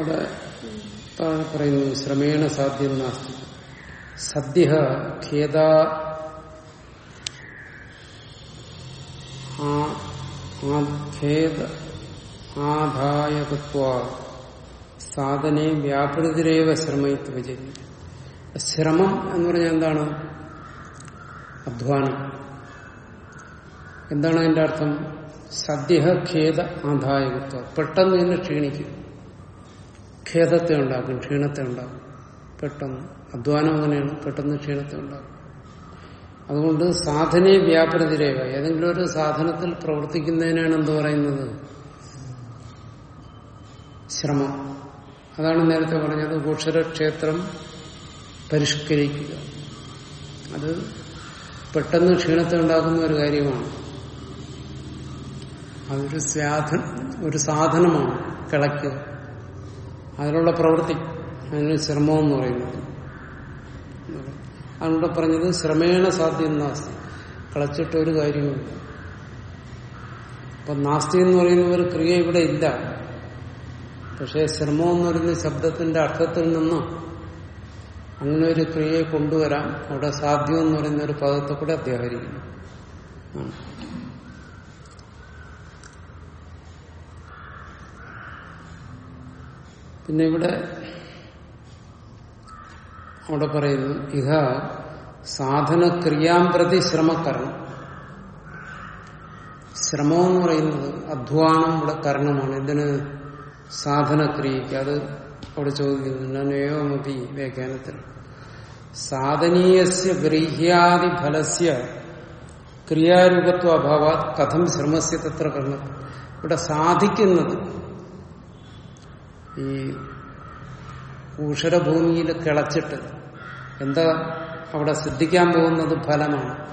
അവിടെ താഴെ പറയുന്നു ശ്രമേണ സാധ്യം നാസ്തി. സദ്യ ഖേദ ആദായകത്വ. സാധനെ വ്യാപൃതിരേവ ശ്രമയിത്ത് വിജയം ശ്രമം എന്ന് പറഞ്ഞാൽ എന്താണ്? അധ്വാനം. എന്താണ് അതിന്റെ അർത്ഥം? സദ്യ ഖേദ ആദായകത്വ. പെട്ടെന്ന് തന്നെ ക്ഷീണിക്കും. ഖേദത്തെ ഉണ്ടാക്കും ക്ഷീണത്തെ ഉണ്ടാക്കും. പെട്ടെന്ന് അധ്വാനം അങ്ങനെയാണ് പെട്ടെന്ന് ക്ഷീണത്തെ ഉണ്ടാക്കും. അതുകൊണ്ട് സാധനയെ വ്യാപൃതിരേവ ഏതെങ്കിലും ഒരു സാധനത്തിൽ പ്രവർത്തിക്കുന്നതിനാണ് എന്ത് പറയുന്നത്? ശ്രമം. അതാണ് നേരത്തെ പറഞ്ഞത് ഭൂഷരക്ഷേത്രം പരിഷ്കരിക്കുക. അത് പെട്ടെന്ന് ക്ഷീണത്തെ ഉണ്ടാക്കുന്ന ഒരു കാര്യമാണ്. അതൊരു ഒരു സാധനമാണ്. കിളയ്ക്കുക അതിനുള്ള പ്രവൃത്തി. അതിന് ശ്രമം എന്ന് പറയുന്നത്. അതുകൊണ്ട് പറഞ്ഞത് ശ്രമേണ സാധ്യം നാസ്തി. കളച്ചിട്ട് ഒരു കാര്യമില്ല അപ്പൊ നാസ്തി എന്ന് പറയുന്ന ഒരു ക്രിയ ഇവിടെ ഇല്ല. പക്ഷേ ശ്രമം എന്ന് പറയുന്ന ശബ്ദത്തിന്റെ അർത്ഥത്തിൽ നിന്നും അങ്ങനെ ഒരു ക്രിയയെ കൊണ്ടുവരാം. അവിടെ സാധ്യം എന്ന് പറയുന്ന ഒരു പദത്തെ കൂടെ അധ്യാഹരിക്കുന്നു. പിന്നെ ഇവിടെ അവിടെ പറയുന്നു ഇഹ സാധനക്രിയാം പ്രതി ശ്രമകരണം. ശ്രമം എന്ന് പറയുന്നത് അധ്വാനം ഇവിടെ കരണമാണ്. ഇതിന് സാധനക്രിയയ്ക്ക് അത് അവിടെ ചോദിക്കുന്നു നേവമതി വ്യാഖ്യാനത്തിൽ. സാധനീയസ്യ ബ്രീഹ്യാദി ഫലസ്യ ക്രിയാരൂപത്വ അഭാവാ കഥം ശ്രമസ്യ തത്ര കരണം ഇവിടെ സാധിക്കുന്നത് ഈ ഊഷരഭൂമിയിൽ കിളച്ചിട്ട് എന്താ അവിടെ സിദ്ധിക്കാൻ പോകുന്നത് ഫലമാണ്.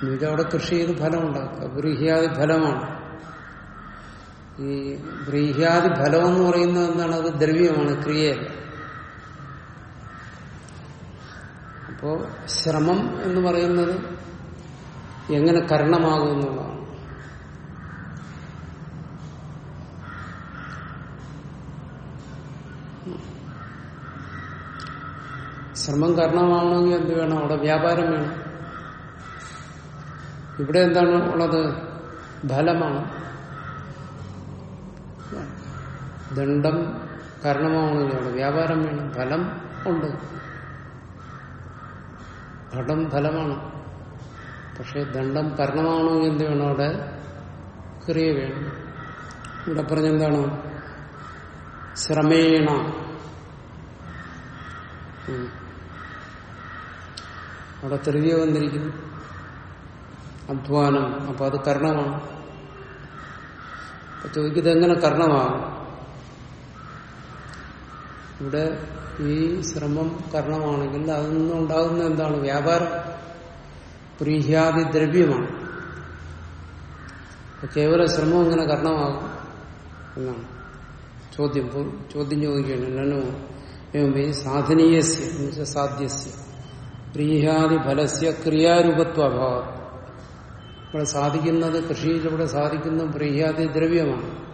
എന്നുവെച്ചാൽ അവിടെ കൃഷി ചെയ്ത് ഫലം ഉണ്ടാക്കുക ബ്രീഹ്യാദി ഫലമാണ്. ഈ ബ്രീഹ്യാദി ഫലം എന്ന് പറയുന്നത് എന്താണ്? അത് ദ്രവ്യമാണ് ക്രിയയല്ല. അപ്പോ ശ്രമം എന്ന് പറയുന്നത് എങ്ങനെ കരണമാകും ശ്രമം കാരണമാവണമെങ്കിൽ എന്ത് വേണം? അവിടെ വ്യാപാരം വേണം. ഇവിടെ എന്താണ് ഉള്ളത്? ഫലമാണ് ദണ്ഡം കാരണമാവണമെങ്കിൽ അവിടെ. വ്യാപാരം വേണം. ഫലം ഉണ്ട്. ഘടം ഫലമാണ്. പക്ഷെ ദണ്ഡം കാരണമാവണമെങ്കിൽ എന്ത് വേണം? അവിടെ ക്രിയ വേണം. ഇവിടെ പറഞ്ഞെന്താണ്? ശ്രമേണ. അവിടെ തെളിവിയ വന്നിരിക്കുന്നു. അധ്വാനം. അപ്പൊ അത് കർണമാണ്. ചോദിക്കുന്നത് എങ്ങനെ കർണമാകും? ഇവിടെ ഈ ശ്രമം കർണമാണെങ്കിൽ അതിൽ നിന്നുണ്ടാകുന്ന എന്താണ്? വ്യാപാരം. പ്രീഹ്യാദി ദ്രവ്യമാണ്. കേവല ശ്രമം എങ്ങനെ കർണമാകും? എന്നാണ്. ചോദ്യം ചോദ്യം ചോദിക്കുകയാണ്. സാധനീയസ്യ സാധ്യസ്യ. പ്രീഹാദി ഫലസ്യ ക്രിയാരൂപത്വ അഭാവം ഇവിടെ സാധിക്കുന്നത് കൃഷിയിലൂടെ സാധിക്കുന്ന പ്രീഹ്യാദി ദ്രവ്യമാണ്.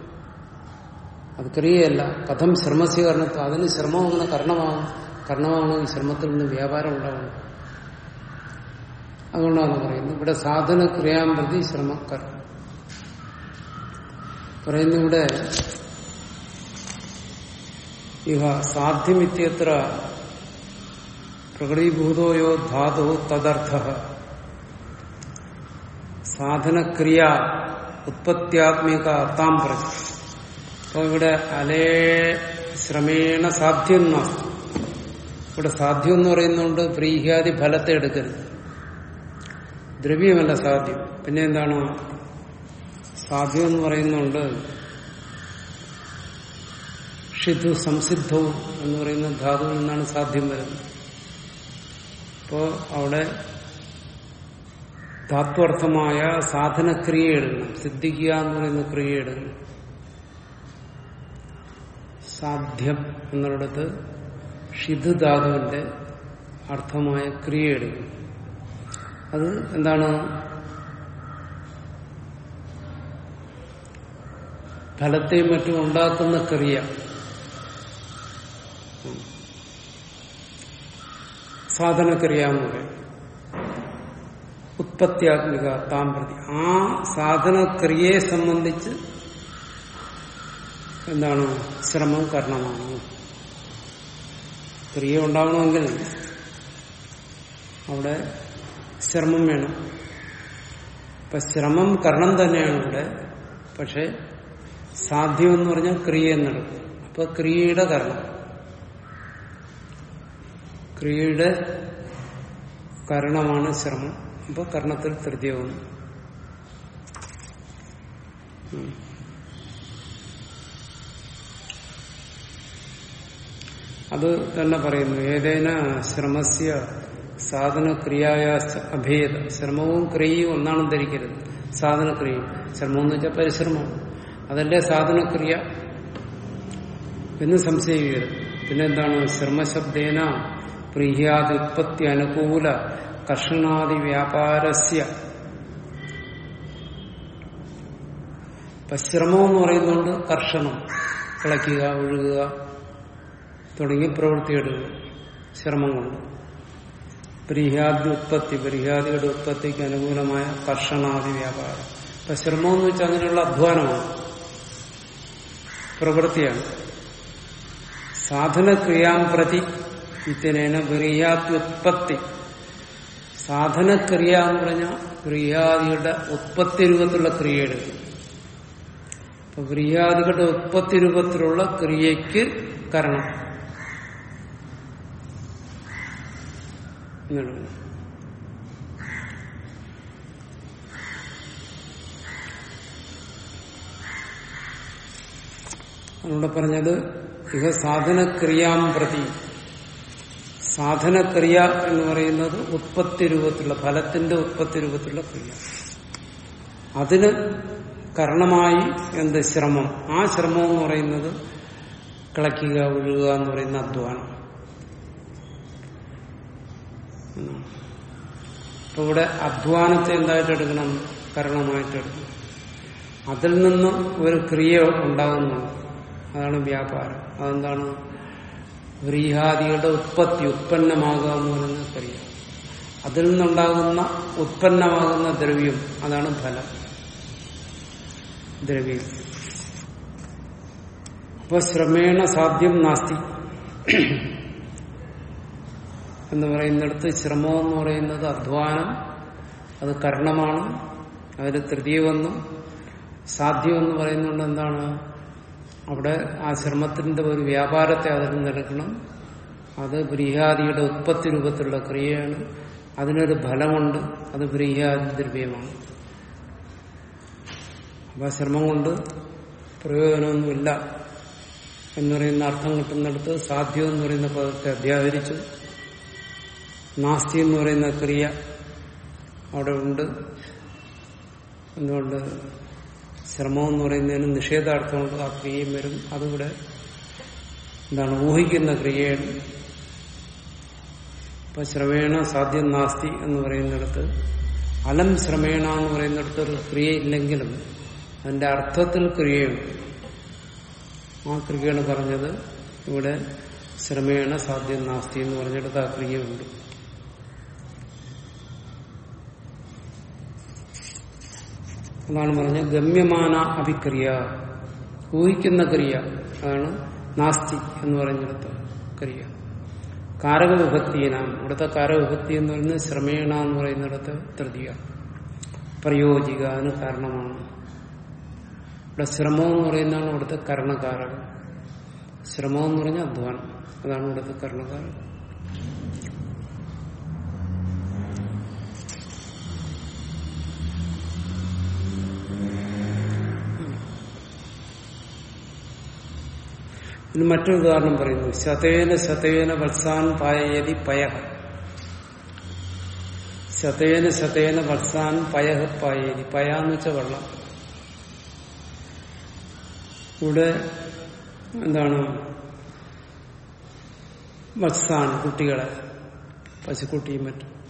അത് ക്രിയയല്ല. കഥം ശ്രമസ്യ കർണത്വം. അതിന് ശ്രമം അങ്ങനെ കർണമാകും കർണമാണ് ഈ ശ്രമത്തിൽ നിന്ന് വ്യാപാരം ഉണ്ടാവുന്നത്. അതുകൊണ്ടാണ് പറയുന്നത് ഇവിടെ സാധന ക്രിയാൻ പ്രതി ശ്രമക്കർണം പറയുന്നു ഇവിടെ ഇഹ സാധ്യമിത്യത്ര പ്രകൃതിഭൂതോയോ ധാതു തദർത്ഥ. സാധനക്രിയ ഉത്പത്യാത്മിക താം പറഞ്ഞു അപ്പോൾ ഇവിടെ അലേ ശ്രമേണ സാധ്യം ഇവിടെ സാധ്യം എന്ന് പറയുന്നുണ്ട് പ്രീഹ്യാദി ഫലത്തെ എടുക്കരുത്. ദ്രവ്യമല്ല സാധ്യം. പിന്നെ എന്താണ്? സാധ്യം എന്ന് പറയുന്നുണ്ട് ഷിധു സംസിദ്ധവും എന്ന് പറയുന്ന ധാതുവിൽ നിന്നാണ് സാധ്യം വരുന്നത്. അപ്പോ അവിടെ ധാത്വർത്ഥമായ സാധനക്രിയ എടുക്കണം സിദ്ധിക്കുക എന്ന് പറയുന്ന ക്രിയ എടുക്കണം സാധ്യം എന്നിടത്ത് ഷിധു ധാതുവിന്റെ അർത്ഥമായ ക്രിയ എടുക്കും അത് എന്താണ്? ഫലത്തെയും മറ്റും ഉണ്ടാക്കുന്ന ക്രിയ. സാധനക്രിയ എന്ന് പറയും. ഉത്പത്യാത്മിക താമ്പ്രതി. ആ സാധനക്രിയയെ സംബന്ധിച്ച് എന്താണ് ശ്രമം കരണമാണ് ക്രിയ ഉണ്ടാവണമെങ്കിൽ അവിടെ ശ്രമം വേണം. ഇപ്പൊ ശ്രമം കർണം തന്നെയാണ് ഇവിടെ. പക്ഷെ സാധ്യം എന്ന് പറഞ്ഞാൽ ക്രിയ നടക്കും അപ്പൊ ക്രിയയുടെ കർണം. ക്രിയയുടെ കരണമാണ് ശ്രമം. അപ്പൊ കർണത്തിൽ തൃതീയ അത് തന്നെ പറയുന്നു. ഏതേന ശ്രമസ്യ സാധനക്രിയായ അഭേദ. ശ്രമവും ക്രിയയും ഒന്നാണെന്ന് ധരിക്കരുത്. സാധനക്രിയയും ശ്രമം എന്ന് വെച്ചാൽ പരിശ്രമം. അതല്ലേ സാധനക്രിയ? എന്ന് സംശയിക്കരുത് പിന്നെന്താണ്? ശ്രമശബ്ദേന പ്രീഹ്യാദി ഉത്പത്തി അനുകൂല കർഷണാദി വ്യാപാരസ്യ ശ്രമം എന്ന് പറയുന്നുണ്ട് കർഷണം കിളയ്ക്കുക ഒഴുകുക തുടങ്ങി പ്രവൃത്തിയെടുക്കുക ശ്രമം കൊണ്ട്. പ്രീഹ്യാദി ഉത്പത്തി പരിഹാദിയുടെ ഉത്പത്തിക്ക് അനുകൂലമായ കർഷണാദി വ്യാപാരം. ഇപ്പൊ ശ്രമം എന്ന് വെച്ചാൽ അങ്ങനെയുള്ള അധ്വാനമാണ് പ്രവൃത്തിയാണ്. സാധനക്രിയാം പ്രതി ഇത്തനേന വ്രീയാത്യുത്പത്തി സാധനക്രിയ എന്ന് പറഞ്ഞാൽ വ്രിയാദികളുടെ ഉത്പത്തി രൂപത്തിലുള്ള ക്രിയ എടുക്കും അപ്പൊ വ്രിയാദികളുടെ ഉത്പത്തി രൂപത്തിലുള്ള ക്രിയയ്ക്ക് കരണം. അവിടെ പറഞ്ഞത് ഇഹ സാധനക്രിയാം പ്രതി. സാധനക്രിയ എന്ന് പറയുന്നത് ഉത്പത്തി രൂപത്തിലുള്ള ഫലത്തിന്റെ ഉത്പത്തി രൂപത്തിലുള്ള ക്രിയ. അതിന് കരണമായി എന്ത് ശ്രമം? ആ ശ്രമം എന്ന് പറയുന്നത് കിളയ്ക്കുക ഒഴുകുക എന്ന് പറയുന്ന അധ്വാനം. അപ്പൊ ഇവിടെ അധ്വാനത്തെ എന്തായിട്ട് എടുക്കണം? കരണമായിട്ട് എടുക്കണം. അതിൽ നിന്നും ഒരു ക്രിയ ഉണ്ടാകുന്നു അതാണ് വ്യാപാരം. അതെന്താണ്? വ്രീഹാദികളുടെ ഉത്പത്തി ഉത്പന്നമാകുക എന്ന് പറയുന്നത് ക്രിയ അതിൽ നിന്നുണ്ടാകുന്ന ഉത്പന്നമാകുന്ന ദ്രവ്യം അതാണ് ഫലം. ദ്രവ്യം. അപ്പൊ ശ്രമേണ സാധ്യം നാസ്തി. എന്ന് പറയുന്നിടത്ത് ശ്രമം എന്ന് പറയുന്നത് അധ്വാനം അത് കർണമാണ് തൃതീയ വന്നു. സാധ്യം എന്ന് പറയുന്നുണ്ട് എന്താണ്? അവിടെ ആ ശ്രമത്തിന്റെ ഒരു വ്യാപാരത്തെ അതിൽ നിരക്കണം അത് ബ്രീഹാദിയുടെ ഉത്പത്തി രൂപത്തിലുള്ള ക്രിയയാണ്. അതിനൊരു ഫലമുണ്ട്. അത് ബ്രീഹാദി ദ്രവ്യമാണ്. അപ്പൊ ശ്രമം കൊണ്ട് പ്രയോജനമൊന്നുമില്ല എന്ന് പറയുന്ന അർത്ഥം കിട്ടുന്നിടത്ത് സാധ്യം എന്ന് പറയുന്ന പദത്തെ അധ്യാഹരിച്ചു നാസ്തി എന്ന് പറയുന്ന ക്രിയ അവിടെ ഉണ്ട്. എന്തുകൊണ്ട് ശ്രമം എന്ന് പറയുന്നതിന് നിഷേധാർത്ഥമുണ്ട് ആ ക്രിയയും വരും. അതിവിടെ എന്താണ് ഊഹിക്കുന്ന ക്രിയയാണ്. ഇപ്പൊ ശ്രമേണ സാധ്യം നാസ്തി എന്ന് പറയുന്നിടത്ത് അലം ശ്രമേണ എന്ന് പറയുന്നിടത്ത് ഒരു ക്രിയയില്ലെങ്കിലും അതിന്റെ അർത്ഥത്തിൽ ക്രിയയുണ്ട് ആ ക്രിയയാണ് പറഞ്ഞത്. ഇവിടെ ശ്രമേണ സാധ്യം നാസ്തി എന്ന് പറഞ്ഞിടത്ത് ആ ക്രിയയുണ്ട്. അതാണ് പറഞ്ഞ ഗമ്യമാന അഭിക്രിയ. ഊഹിക്കുന്ന ക്രിയ അതാണ് നാസ്തി എന്ന് പറഞ്ഞിടത്ത് ക്രിയ. കാരകവിഭക്തിയിനാം ഇവിടുത്തെ കാരകവിഭക്തി എന്ന് പറയുന്നത് ശ്രമേണ എന്ന് പറയുന്നിടത്ത് തൃതീയ. പ്രയോജിക അതിന് കാരണമാണ്. ഇവിടെ ശ്രമം എന്ന് പറയുന്നതാണ് ഇവിടുത്തെ കർണകാരകം. ശ്രമം എന്ന് പറഞ്ഞാൽ അധ്വാനം. അതാണ് ഇവിടുത്തെ കർണകാരകം. ഇനി മറ്റൊരു ഉദാഹരണം പറയുന്നു. ശതേന ശതേന വത്സാൻ പായതി പയ ശതേന ശതേന വത്സാൻ പയഹ പായതി പയ എന്ന് വെച്ച വെള്ളം. ഇവിടെ എന്താണ്? വത്സാൻ കുട്ടികളെ പശുക്കുട്ടിയും മറ്റും.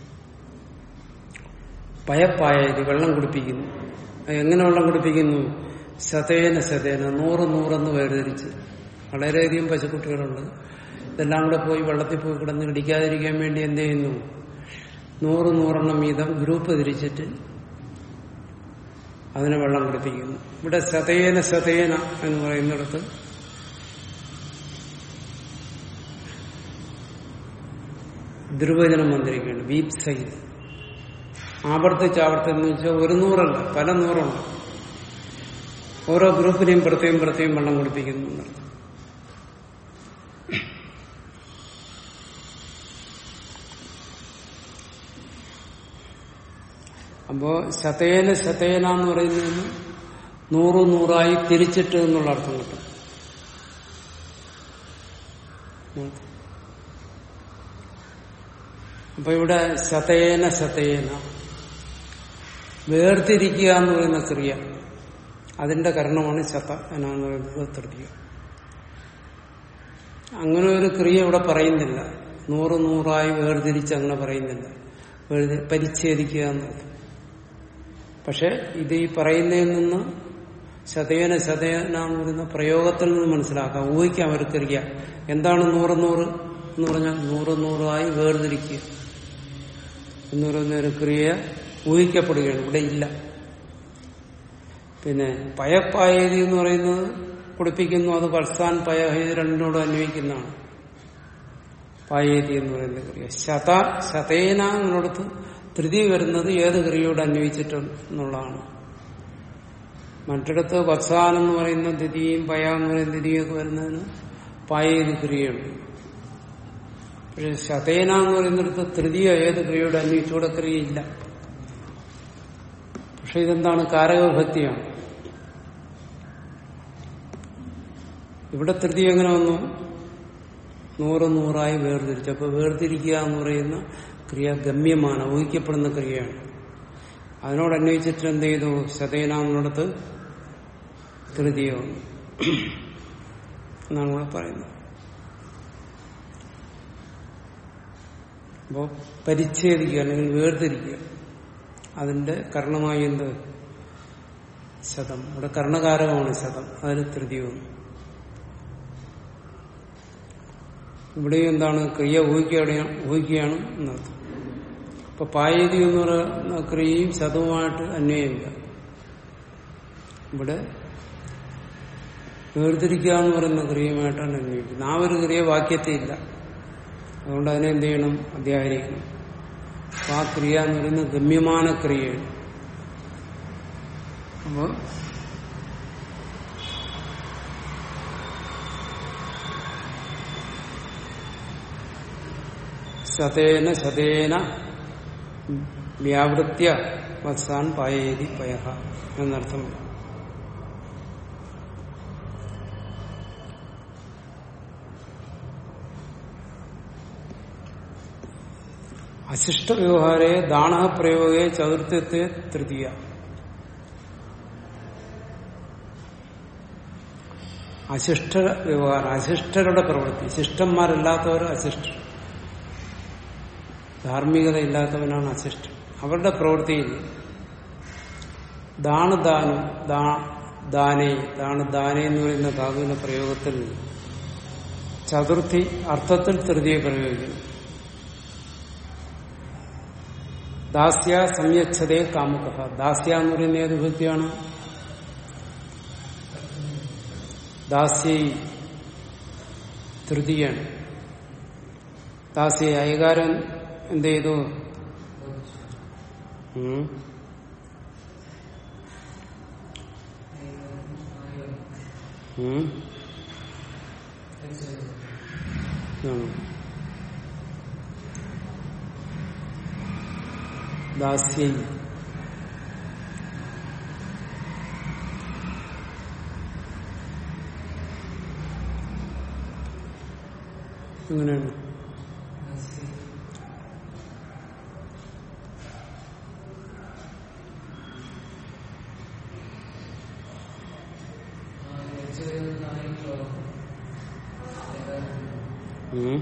പയപ്പായതി വെള്ളം കുടിപ്പിക്കുന്നു. എങ്ങനെ വെള്ളം കുടിപ്പിക്കുന്നു? ശതേന ശതേന നൂറ് നൂറെന്ന് വേർതിരിച്ച്. വളരെയധികം പശുക്കുട്ടികളുണ്ട്. ഇതെല്ലാം കൂടെ പോയി വെള്ളത്തിൽ പോയി കിടന്ന് ഇടിക്കാതിരിക്കാൻ വേണ്ടി എന്ത് ചെയ്യുന്നു? നൂറ് നൂറെണ്ണം വീതം ഗ്രൂപ്പ് തിരിച്ചിട്ട് അതിനെ വെള്ളം കുടിപ്പിക്കുന്നു. ഇവിടെ ശതേന ശതേന എന്ന് പറയുന്നിടത്ത് ദുർവചനം വന്നിരിക്കുകയാണ് വീപ് സൈ ആവർത്തിച്ച് ആവർത്തിന്ന് വെച്ചാൽ ഒരു നൂറല്ല പല നൂറുണ്ട് ഓരോ ഗ്രൂപ്പിനെയും പ്രത്യേകം പ്രത്യേകം വെള്ളം കുടിപ്പിക്കുന്നു. അപ്പോ ശതേന ശതേന എന്ന് പറയുന്നതിന് നൂറ് നൂറായി തിരിച്ചിട്ട് എന്നുള്ള അർത്ഥം കിട്ടും. അപ്പൊ ഇവിടെ ശതേന ശതേന വേർതിരിക്കുക എന്ന് പറയുന്ന ക്രിയ. അതിന്റെ കാരണമാണ് ശത എന്ന് പറയുന്നത് തൃതീയ അങ്ങനെ ഒരു ക്രിയ ഇവിടെ പറയുന്നില്ല. നൂറ് നൂറായി വേർതിരിച്ച് അങ്ങനെ പറയുന്നില്ല. പരിച്ഛേദിക്കുക എന്നത് പക്ഷെ ഇത് ഈ പറയുന്നതിൽ നിന്ന് ശതേന ശതേന എന്ന് പറയുന്ന പ്രയോഗത്തിൽ നിന്ന് മനസ്സിലാക്കാം. ഊഹിക്കാം ഒരു എന്താണ് നൂറ് നൂറ് എന്ന് പറഞ്ഞാൽ നൂറ് നൂറായി വേർതിരിക്കുക. എന്ന് പറയുന്ന ഒരു ക്രിയ ഊഹിക്കപ്പെടുകയാണ്. ഇവിടെ ഇല്ല. പിന്നെ പയപ്പായതി എന്ന് പറയുന്നത് കുടിപ്പിക്കുന്നു. അത് പൾസാൻ പയ ഇത് രണ്ടിനോട് അന്വയിക്കുന്നതാണ് പായേതി എന്ന് പറയുന്ന ക്രിയ. ശത ശതേന തൃതി വരുന്നത് ഏത് ക്രിയയോട് അന്വയിച്ചിട്ടുണ്ട് എന്നുള്ളതാണ് മറ്റിടത്ത് വത്സാൻ എന്ന് പറയുന്ന ദ്വിതീയും പയ എന്ന് പറയുന്ന ദ്വിതീയൊക്കെ വരുന്നതിന് പായേത് ക്രിയയുണ്ട്. പക്ഷെ ശതേന എന്ന് പറയുന്നിടത്ത് തൃതീയ ഏത് ക്രിയയോട് അന്വയിച്ചുകൂടെ ക്രിയയില്ല. പക്ഷെ ഇതെന്താണ് കാരകവിഭക്തിയാണ്. ഇവിടെ തൃതി എങ്ങനെ വന്നു? നൂറ് നൂറായി വേർതിരിച്ചു. അപ്പൊ വേർതിരിക്കുക എന്ന് പറയുന്ന ക്രിയ ഗമ്യമാണ് ഊഹിക്കപ്പെടുന്ന ക്രിയയാണ്. അതിനോട് അന്വയിച്ചിട്ട് എന്ത് ചെയ്തു? ശതേനാമിനടുത്ത് തൃതീയ എന്നാണ് ഇവിടെ പറയുന്നത്. അപ്പോ പരിച്ഛേദിക്കുക അല്ലെങ്കിൽ വേർതിരിക്കുക. അതിന്റെ കർണമായി എന്ത്? ശതം ഇവിടെ കർണകാരകമാണ് ശതം അതിന് തൃതീയവും ഇവിടെയും എന്താണ്? ക്രിയ ഊഹിക്കുകയാണ് ഊഹിക്കുകയാണ് എന്നർത്ഥം. ഇപ്പൊ പായതി എന്ന് പറയുന്ന ക്രിയയും ശതവുമായിട്ട് അന്വയമില്ല ഇവിടെ വേർതിരിക്കുക എന്ന് പറയുന്ന ക്രിയയുമായിട്ടാണ് അന്വയിക്കുന്നത് ആ ഒരു ക്രിയ വാക്യത്തെ ഇല്ല. അതുകൊണ്ട് അതിനെ എന്ത് ചെയ്യണം? അധ്യാഹരിക്കണം അപ്പൊ ആ ക്രിയ എന്ന് പറയുന്നത് ഗമ്യമാന ക്രിയയാണ്. അപ്പോ ശതേന ശതേന വ്യാവൃത്യ വത്സാൻ പായേരി പയഹ എന്നർത്ഥം. അശിഷ്ട വ്യവഹാരെ ദാണ പ്രയോഗേ ചതുർത്ഥ്യത്തെ തൃതീയ. അശിഷ്ട വ്യവഹാരം അശിഷ്ടരുടെ പ്രവൃത്തി. ശിഷ്ടന്മാരല്ലാത്തവർ അശിഷ്ടർ. ധാർമ്മികത ഇല്ലാത്തവനാണ് അശിഷ്ടൻ അവരുടെ പ്രവൃത്തിയിൽ ദാണ് ദാനം ദാനേ ദാണ് ദാനേ എന്ന് പറയുന്ന ധാതുവിന്റെ പ്രയോഗത്തിൽ ചതുർത്ഥി അർത്ഥത്തിൽ തൃതിയെ പ്രയോഗിക്കുന്നു. ദാസ്യ സംയച്ഛതേ കാമുക. ദാസ്യ എന്ന് പറയുന്ന ഏത് വിഭക്തിയാണ്? ദാസ്യ തൃതിയാണ്. ദാസ്യ അയകാരൻ എന്ത് ചെയ്തു ഉം. ഉം. ഉം. ദാസ്യ എങ്ങനെയാണ് ഉം.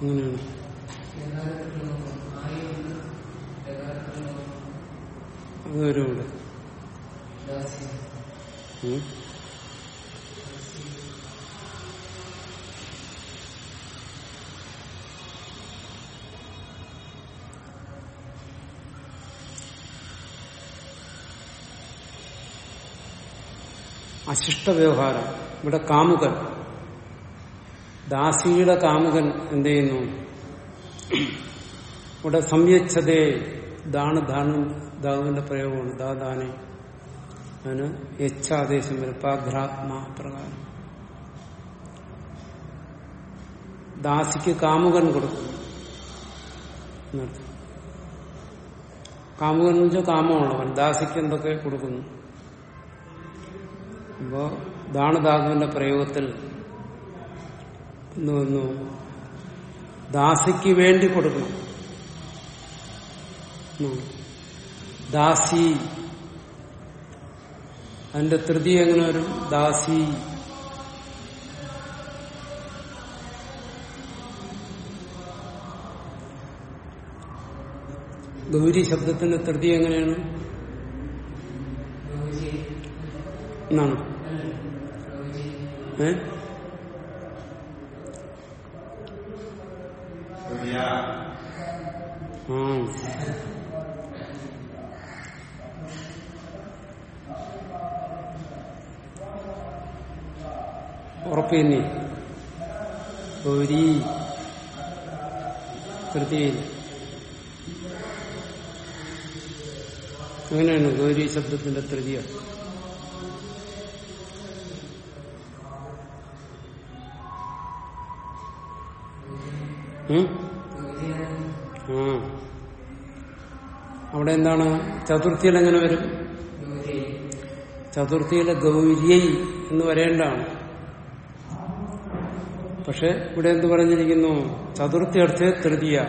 അങ്ങനെയാണ് അത് വരും ഇവിടെ ഉം. അശിഷ്ട വ്യവഹാരം ഇവിടെ കാമുകൻ. ദാസിയുടെ കാമുകൻ എന്ത് ചെയ്യുന്നു? ഇവിടെ സംയച്ഛതേ ദാണ് ദാനം ദാവിന്റെ പ്രയോഗമാണ്. ദാദാനെ അതിന് യച്ഛാദേശം വരും. പാഘ്രാത്മാ പ്രകാരം. ദാസിക്ക് കാമുകൻ കൊടുക്കുന്നു കാമുകൻ എന്ന് വെച്ചാൽ കാമമുള്ളവൻ ദാസിക്ക് എന്തൊക്കെ കൊടുക്കുന്നു? അപ്പോ ദാണധാതുവിന്റെ പ്രയോഗത്തിൽ എന്ന് ദാസിക്ക് വേണ്ടി കൊടുക്കണം. ദാസി. അതിന്റെ തൃതി എങ്ങനെ വരും? ദാസി. ഗൗരി ശബ്ദത്തിന്റെ തൃതി എങ്ങനെയാണ്? എന്നാണ്. ഏ ആ ഉറപ്പിന്നെ ഗൗരി തൃതീയ അങ്ങനെയാണ് ഗൗരി ശബ്ദത്തിന്റെ തൃതീയ അവിടെ എന്താണ്? ചതുർത്ഥിയിൽ എങ്ങനെ വരും? ചതുർത്ഥിയിലെ ഗൗര്യൈ എന്ന് വരേണ്ടാണ് പക്ഷെ ഇവിടെ എന്ത് പറഞ്ഞിരിക്കുന്നു? ചതുർത്ഥി അർത്ഥ തൃതീയ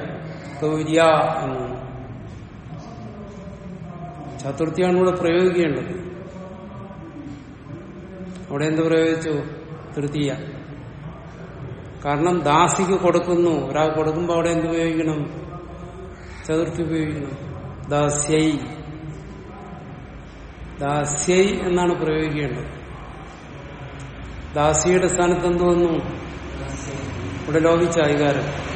ഗൗര്യ എന്നാണ്. ചതുർത്ഥിയാണ് ഇവിടെ പ്രയോഗിക്കേണ്ടത്. അവിടെ എന്ത് പ്രയോഗിച്ചു? തൃതീയ. കാരണം ദാസിക്ക് കൊടുക്കുന്നു. ഒരാൾ കൊടുക്കുമ്പോൾ അവിടെ എന്ത് ഉപയോഗിക്കണം? ചതുർത്ഥി ഉപയോഗിക്കണം. ദാസ്യൈ. ദാസ്യൈ എന്നാണ് പ്രയോഗിക്കേണ്ടത്. ദാസിയുടെ സ്ഥാനത്ത് എന്ത് വന്നു? ഇവിടെ ലോപിച്ച അധികാരം.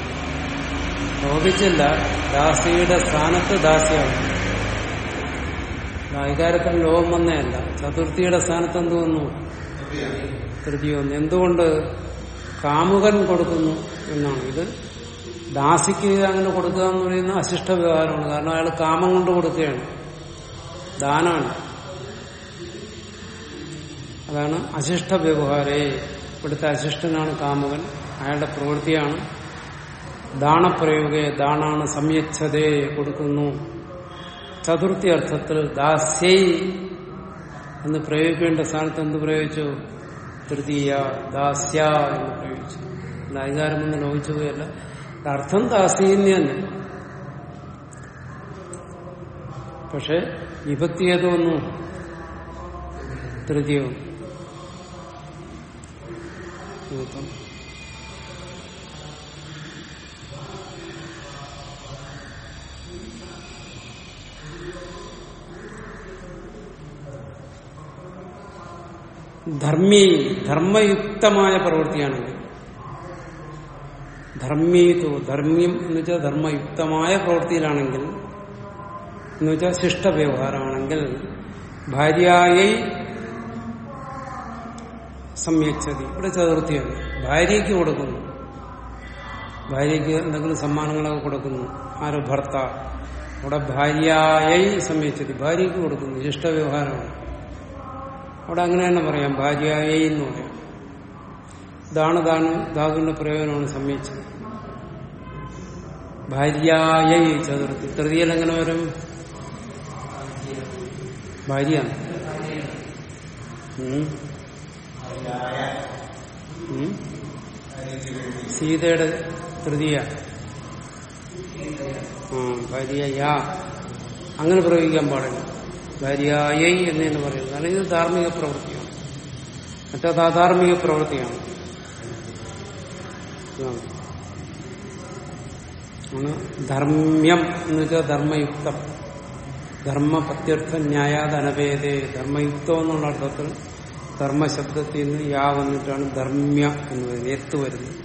ലോപിച്ചില്ല ദാസിയുടെ സ്ഥാനത്ത് ദാസ്യാണ്. അധികാരത്തിന് ലോകം വന്നതല്ല. ചതുർത്ഥിയുടെ സ്ഥാനത്ത് എന്ത് വന്നു? തൃതീയ വന്നു. എന്തുകൊണ്ട് കാമുകൻ കൊടുക്കുന്നു എന്നാണ്. ഇത് ദാസിക്ക് അങ്ങനെ കൊടുക്കുക എന്ന് പറയുന്ന അശിഷ്ട വ്യവഹാരമാണ്. കാരണം അയാൾ കാമം കൊണ്ട് കൊടുക്കുകയാണ്. ദാനാണ്. അതാണ് അശിഷ്ട വ്യവഹാരേ. ഇവിടുത്തെ അശിഷ്ടനാണ് കാമുകൻ. അയാളുടെ പ്രവൃത്തിയാണ് ദാണപ്രയോഗേ ദാണാണ് സംയച്ഛതേ കൊടുക്കുന്നു. ചതുർത്ഥി അർത്ഥത്തിൽ ദാസ്യൈ എന്ന് പ്രയോഗിക്കേണ്ട സ്ഥാനത്ത് എന്ത് പ്രയോഗിച്ചു? തൃതീയ ദാസ്യ എന്ന് പ്രയോഗിച്ചു. അല്ല അധികാരമൊന്നും ലോപിച്ചു പോയല്ല അർത്ഥം ദാസീന്യ തന്നെ പക്ഷെ വിഭക്തി ഏതൊന്നു തൃതീയവും. ധർമ്മി ധർമ്മയുക്തമായ പ്രവൃത്തിയാണെങ്കിൽ ധർമ്മീതു ധർമ്മ്യം എന്ന് വെച്ചാൽ ധർമ്മയുക്തമായ പ്രവൃത്തിയിലാണെങ്കിൽ എന്ന് വെച്ചാൽ ശിഷ്ട വ്യവഹാരമാണെങ്കിൽ ഭാര്യയായി സംയച്ചതി. ഇവിടെ ചതുർത്ഥിയാണ്. ഭാര്യയ്ക്ക് കൊടുക്കുന്നു. ഭാര്യയ്ക്ക് എന്തെങ്കിലും സമ്മാനങ്ങളൊക്കെ കൊടുക്കുന്നു. ആരോ ഭർത്ത അവിടെ ഭാര്യയായി സംയച്ചതി. ഭാര്യയ്ക്ക് കൊടുക്കുന്നു. ശിഷ്ടവ്യവഹാരമാണ്. അവിടെ അങ്ങനെ തന്നെ പറയാം ഭാര്യയായി എന്ന് പറയാം. ഇതാണ് ധാണ് ധാതുവിന്റെ പ്രയോജനമാണ് സംയച്ചത് ഭാര്യയായി ചതുർത്ഥി. തൃതീയൽ എങ്ങനെ വരും? ഭാര്യ. സീതയുടെ തൃതീയ. ഭാര്യ അങ്ങനെ പ്രയോഗിക്കാൻ പാടില്ല. ഭാര്യയായി എന്നു തന്നെ പറയുന്നത്. അല്ലെങ്കിൽ ഇത് ധാർമ്മിക പ്രവൃത്തിയാണ്. മറ്റത് അധാർമിക പ്രവൃത്തിയാണ്. ധർമ്മ്യം എന്ന് വെച്ചാൽ ധർമ്മയുക്തം. ധർമ്മപത്യർത്ഥ ന്യായാത് അനഭേദേ ധർമ്മയുക്തം എന്നുള്ള അർത്ഥത്തിൽ ധർമ്മശബ്ദത്തിൽ നിന്ന് യാ വന്നിട്ടാണ് ധർമ്മ്യ എന്ന് പറയുന്നത്. എത്ത് വരുന്നത്.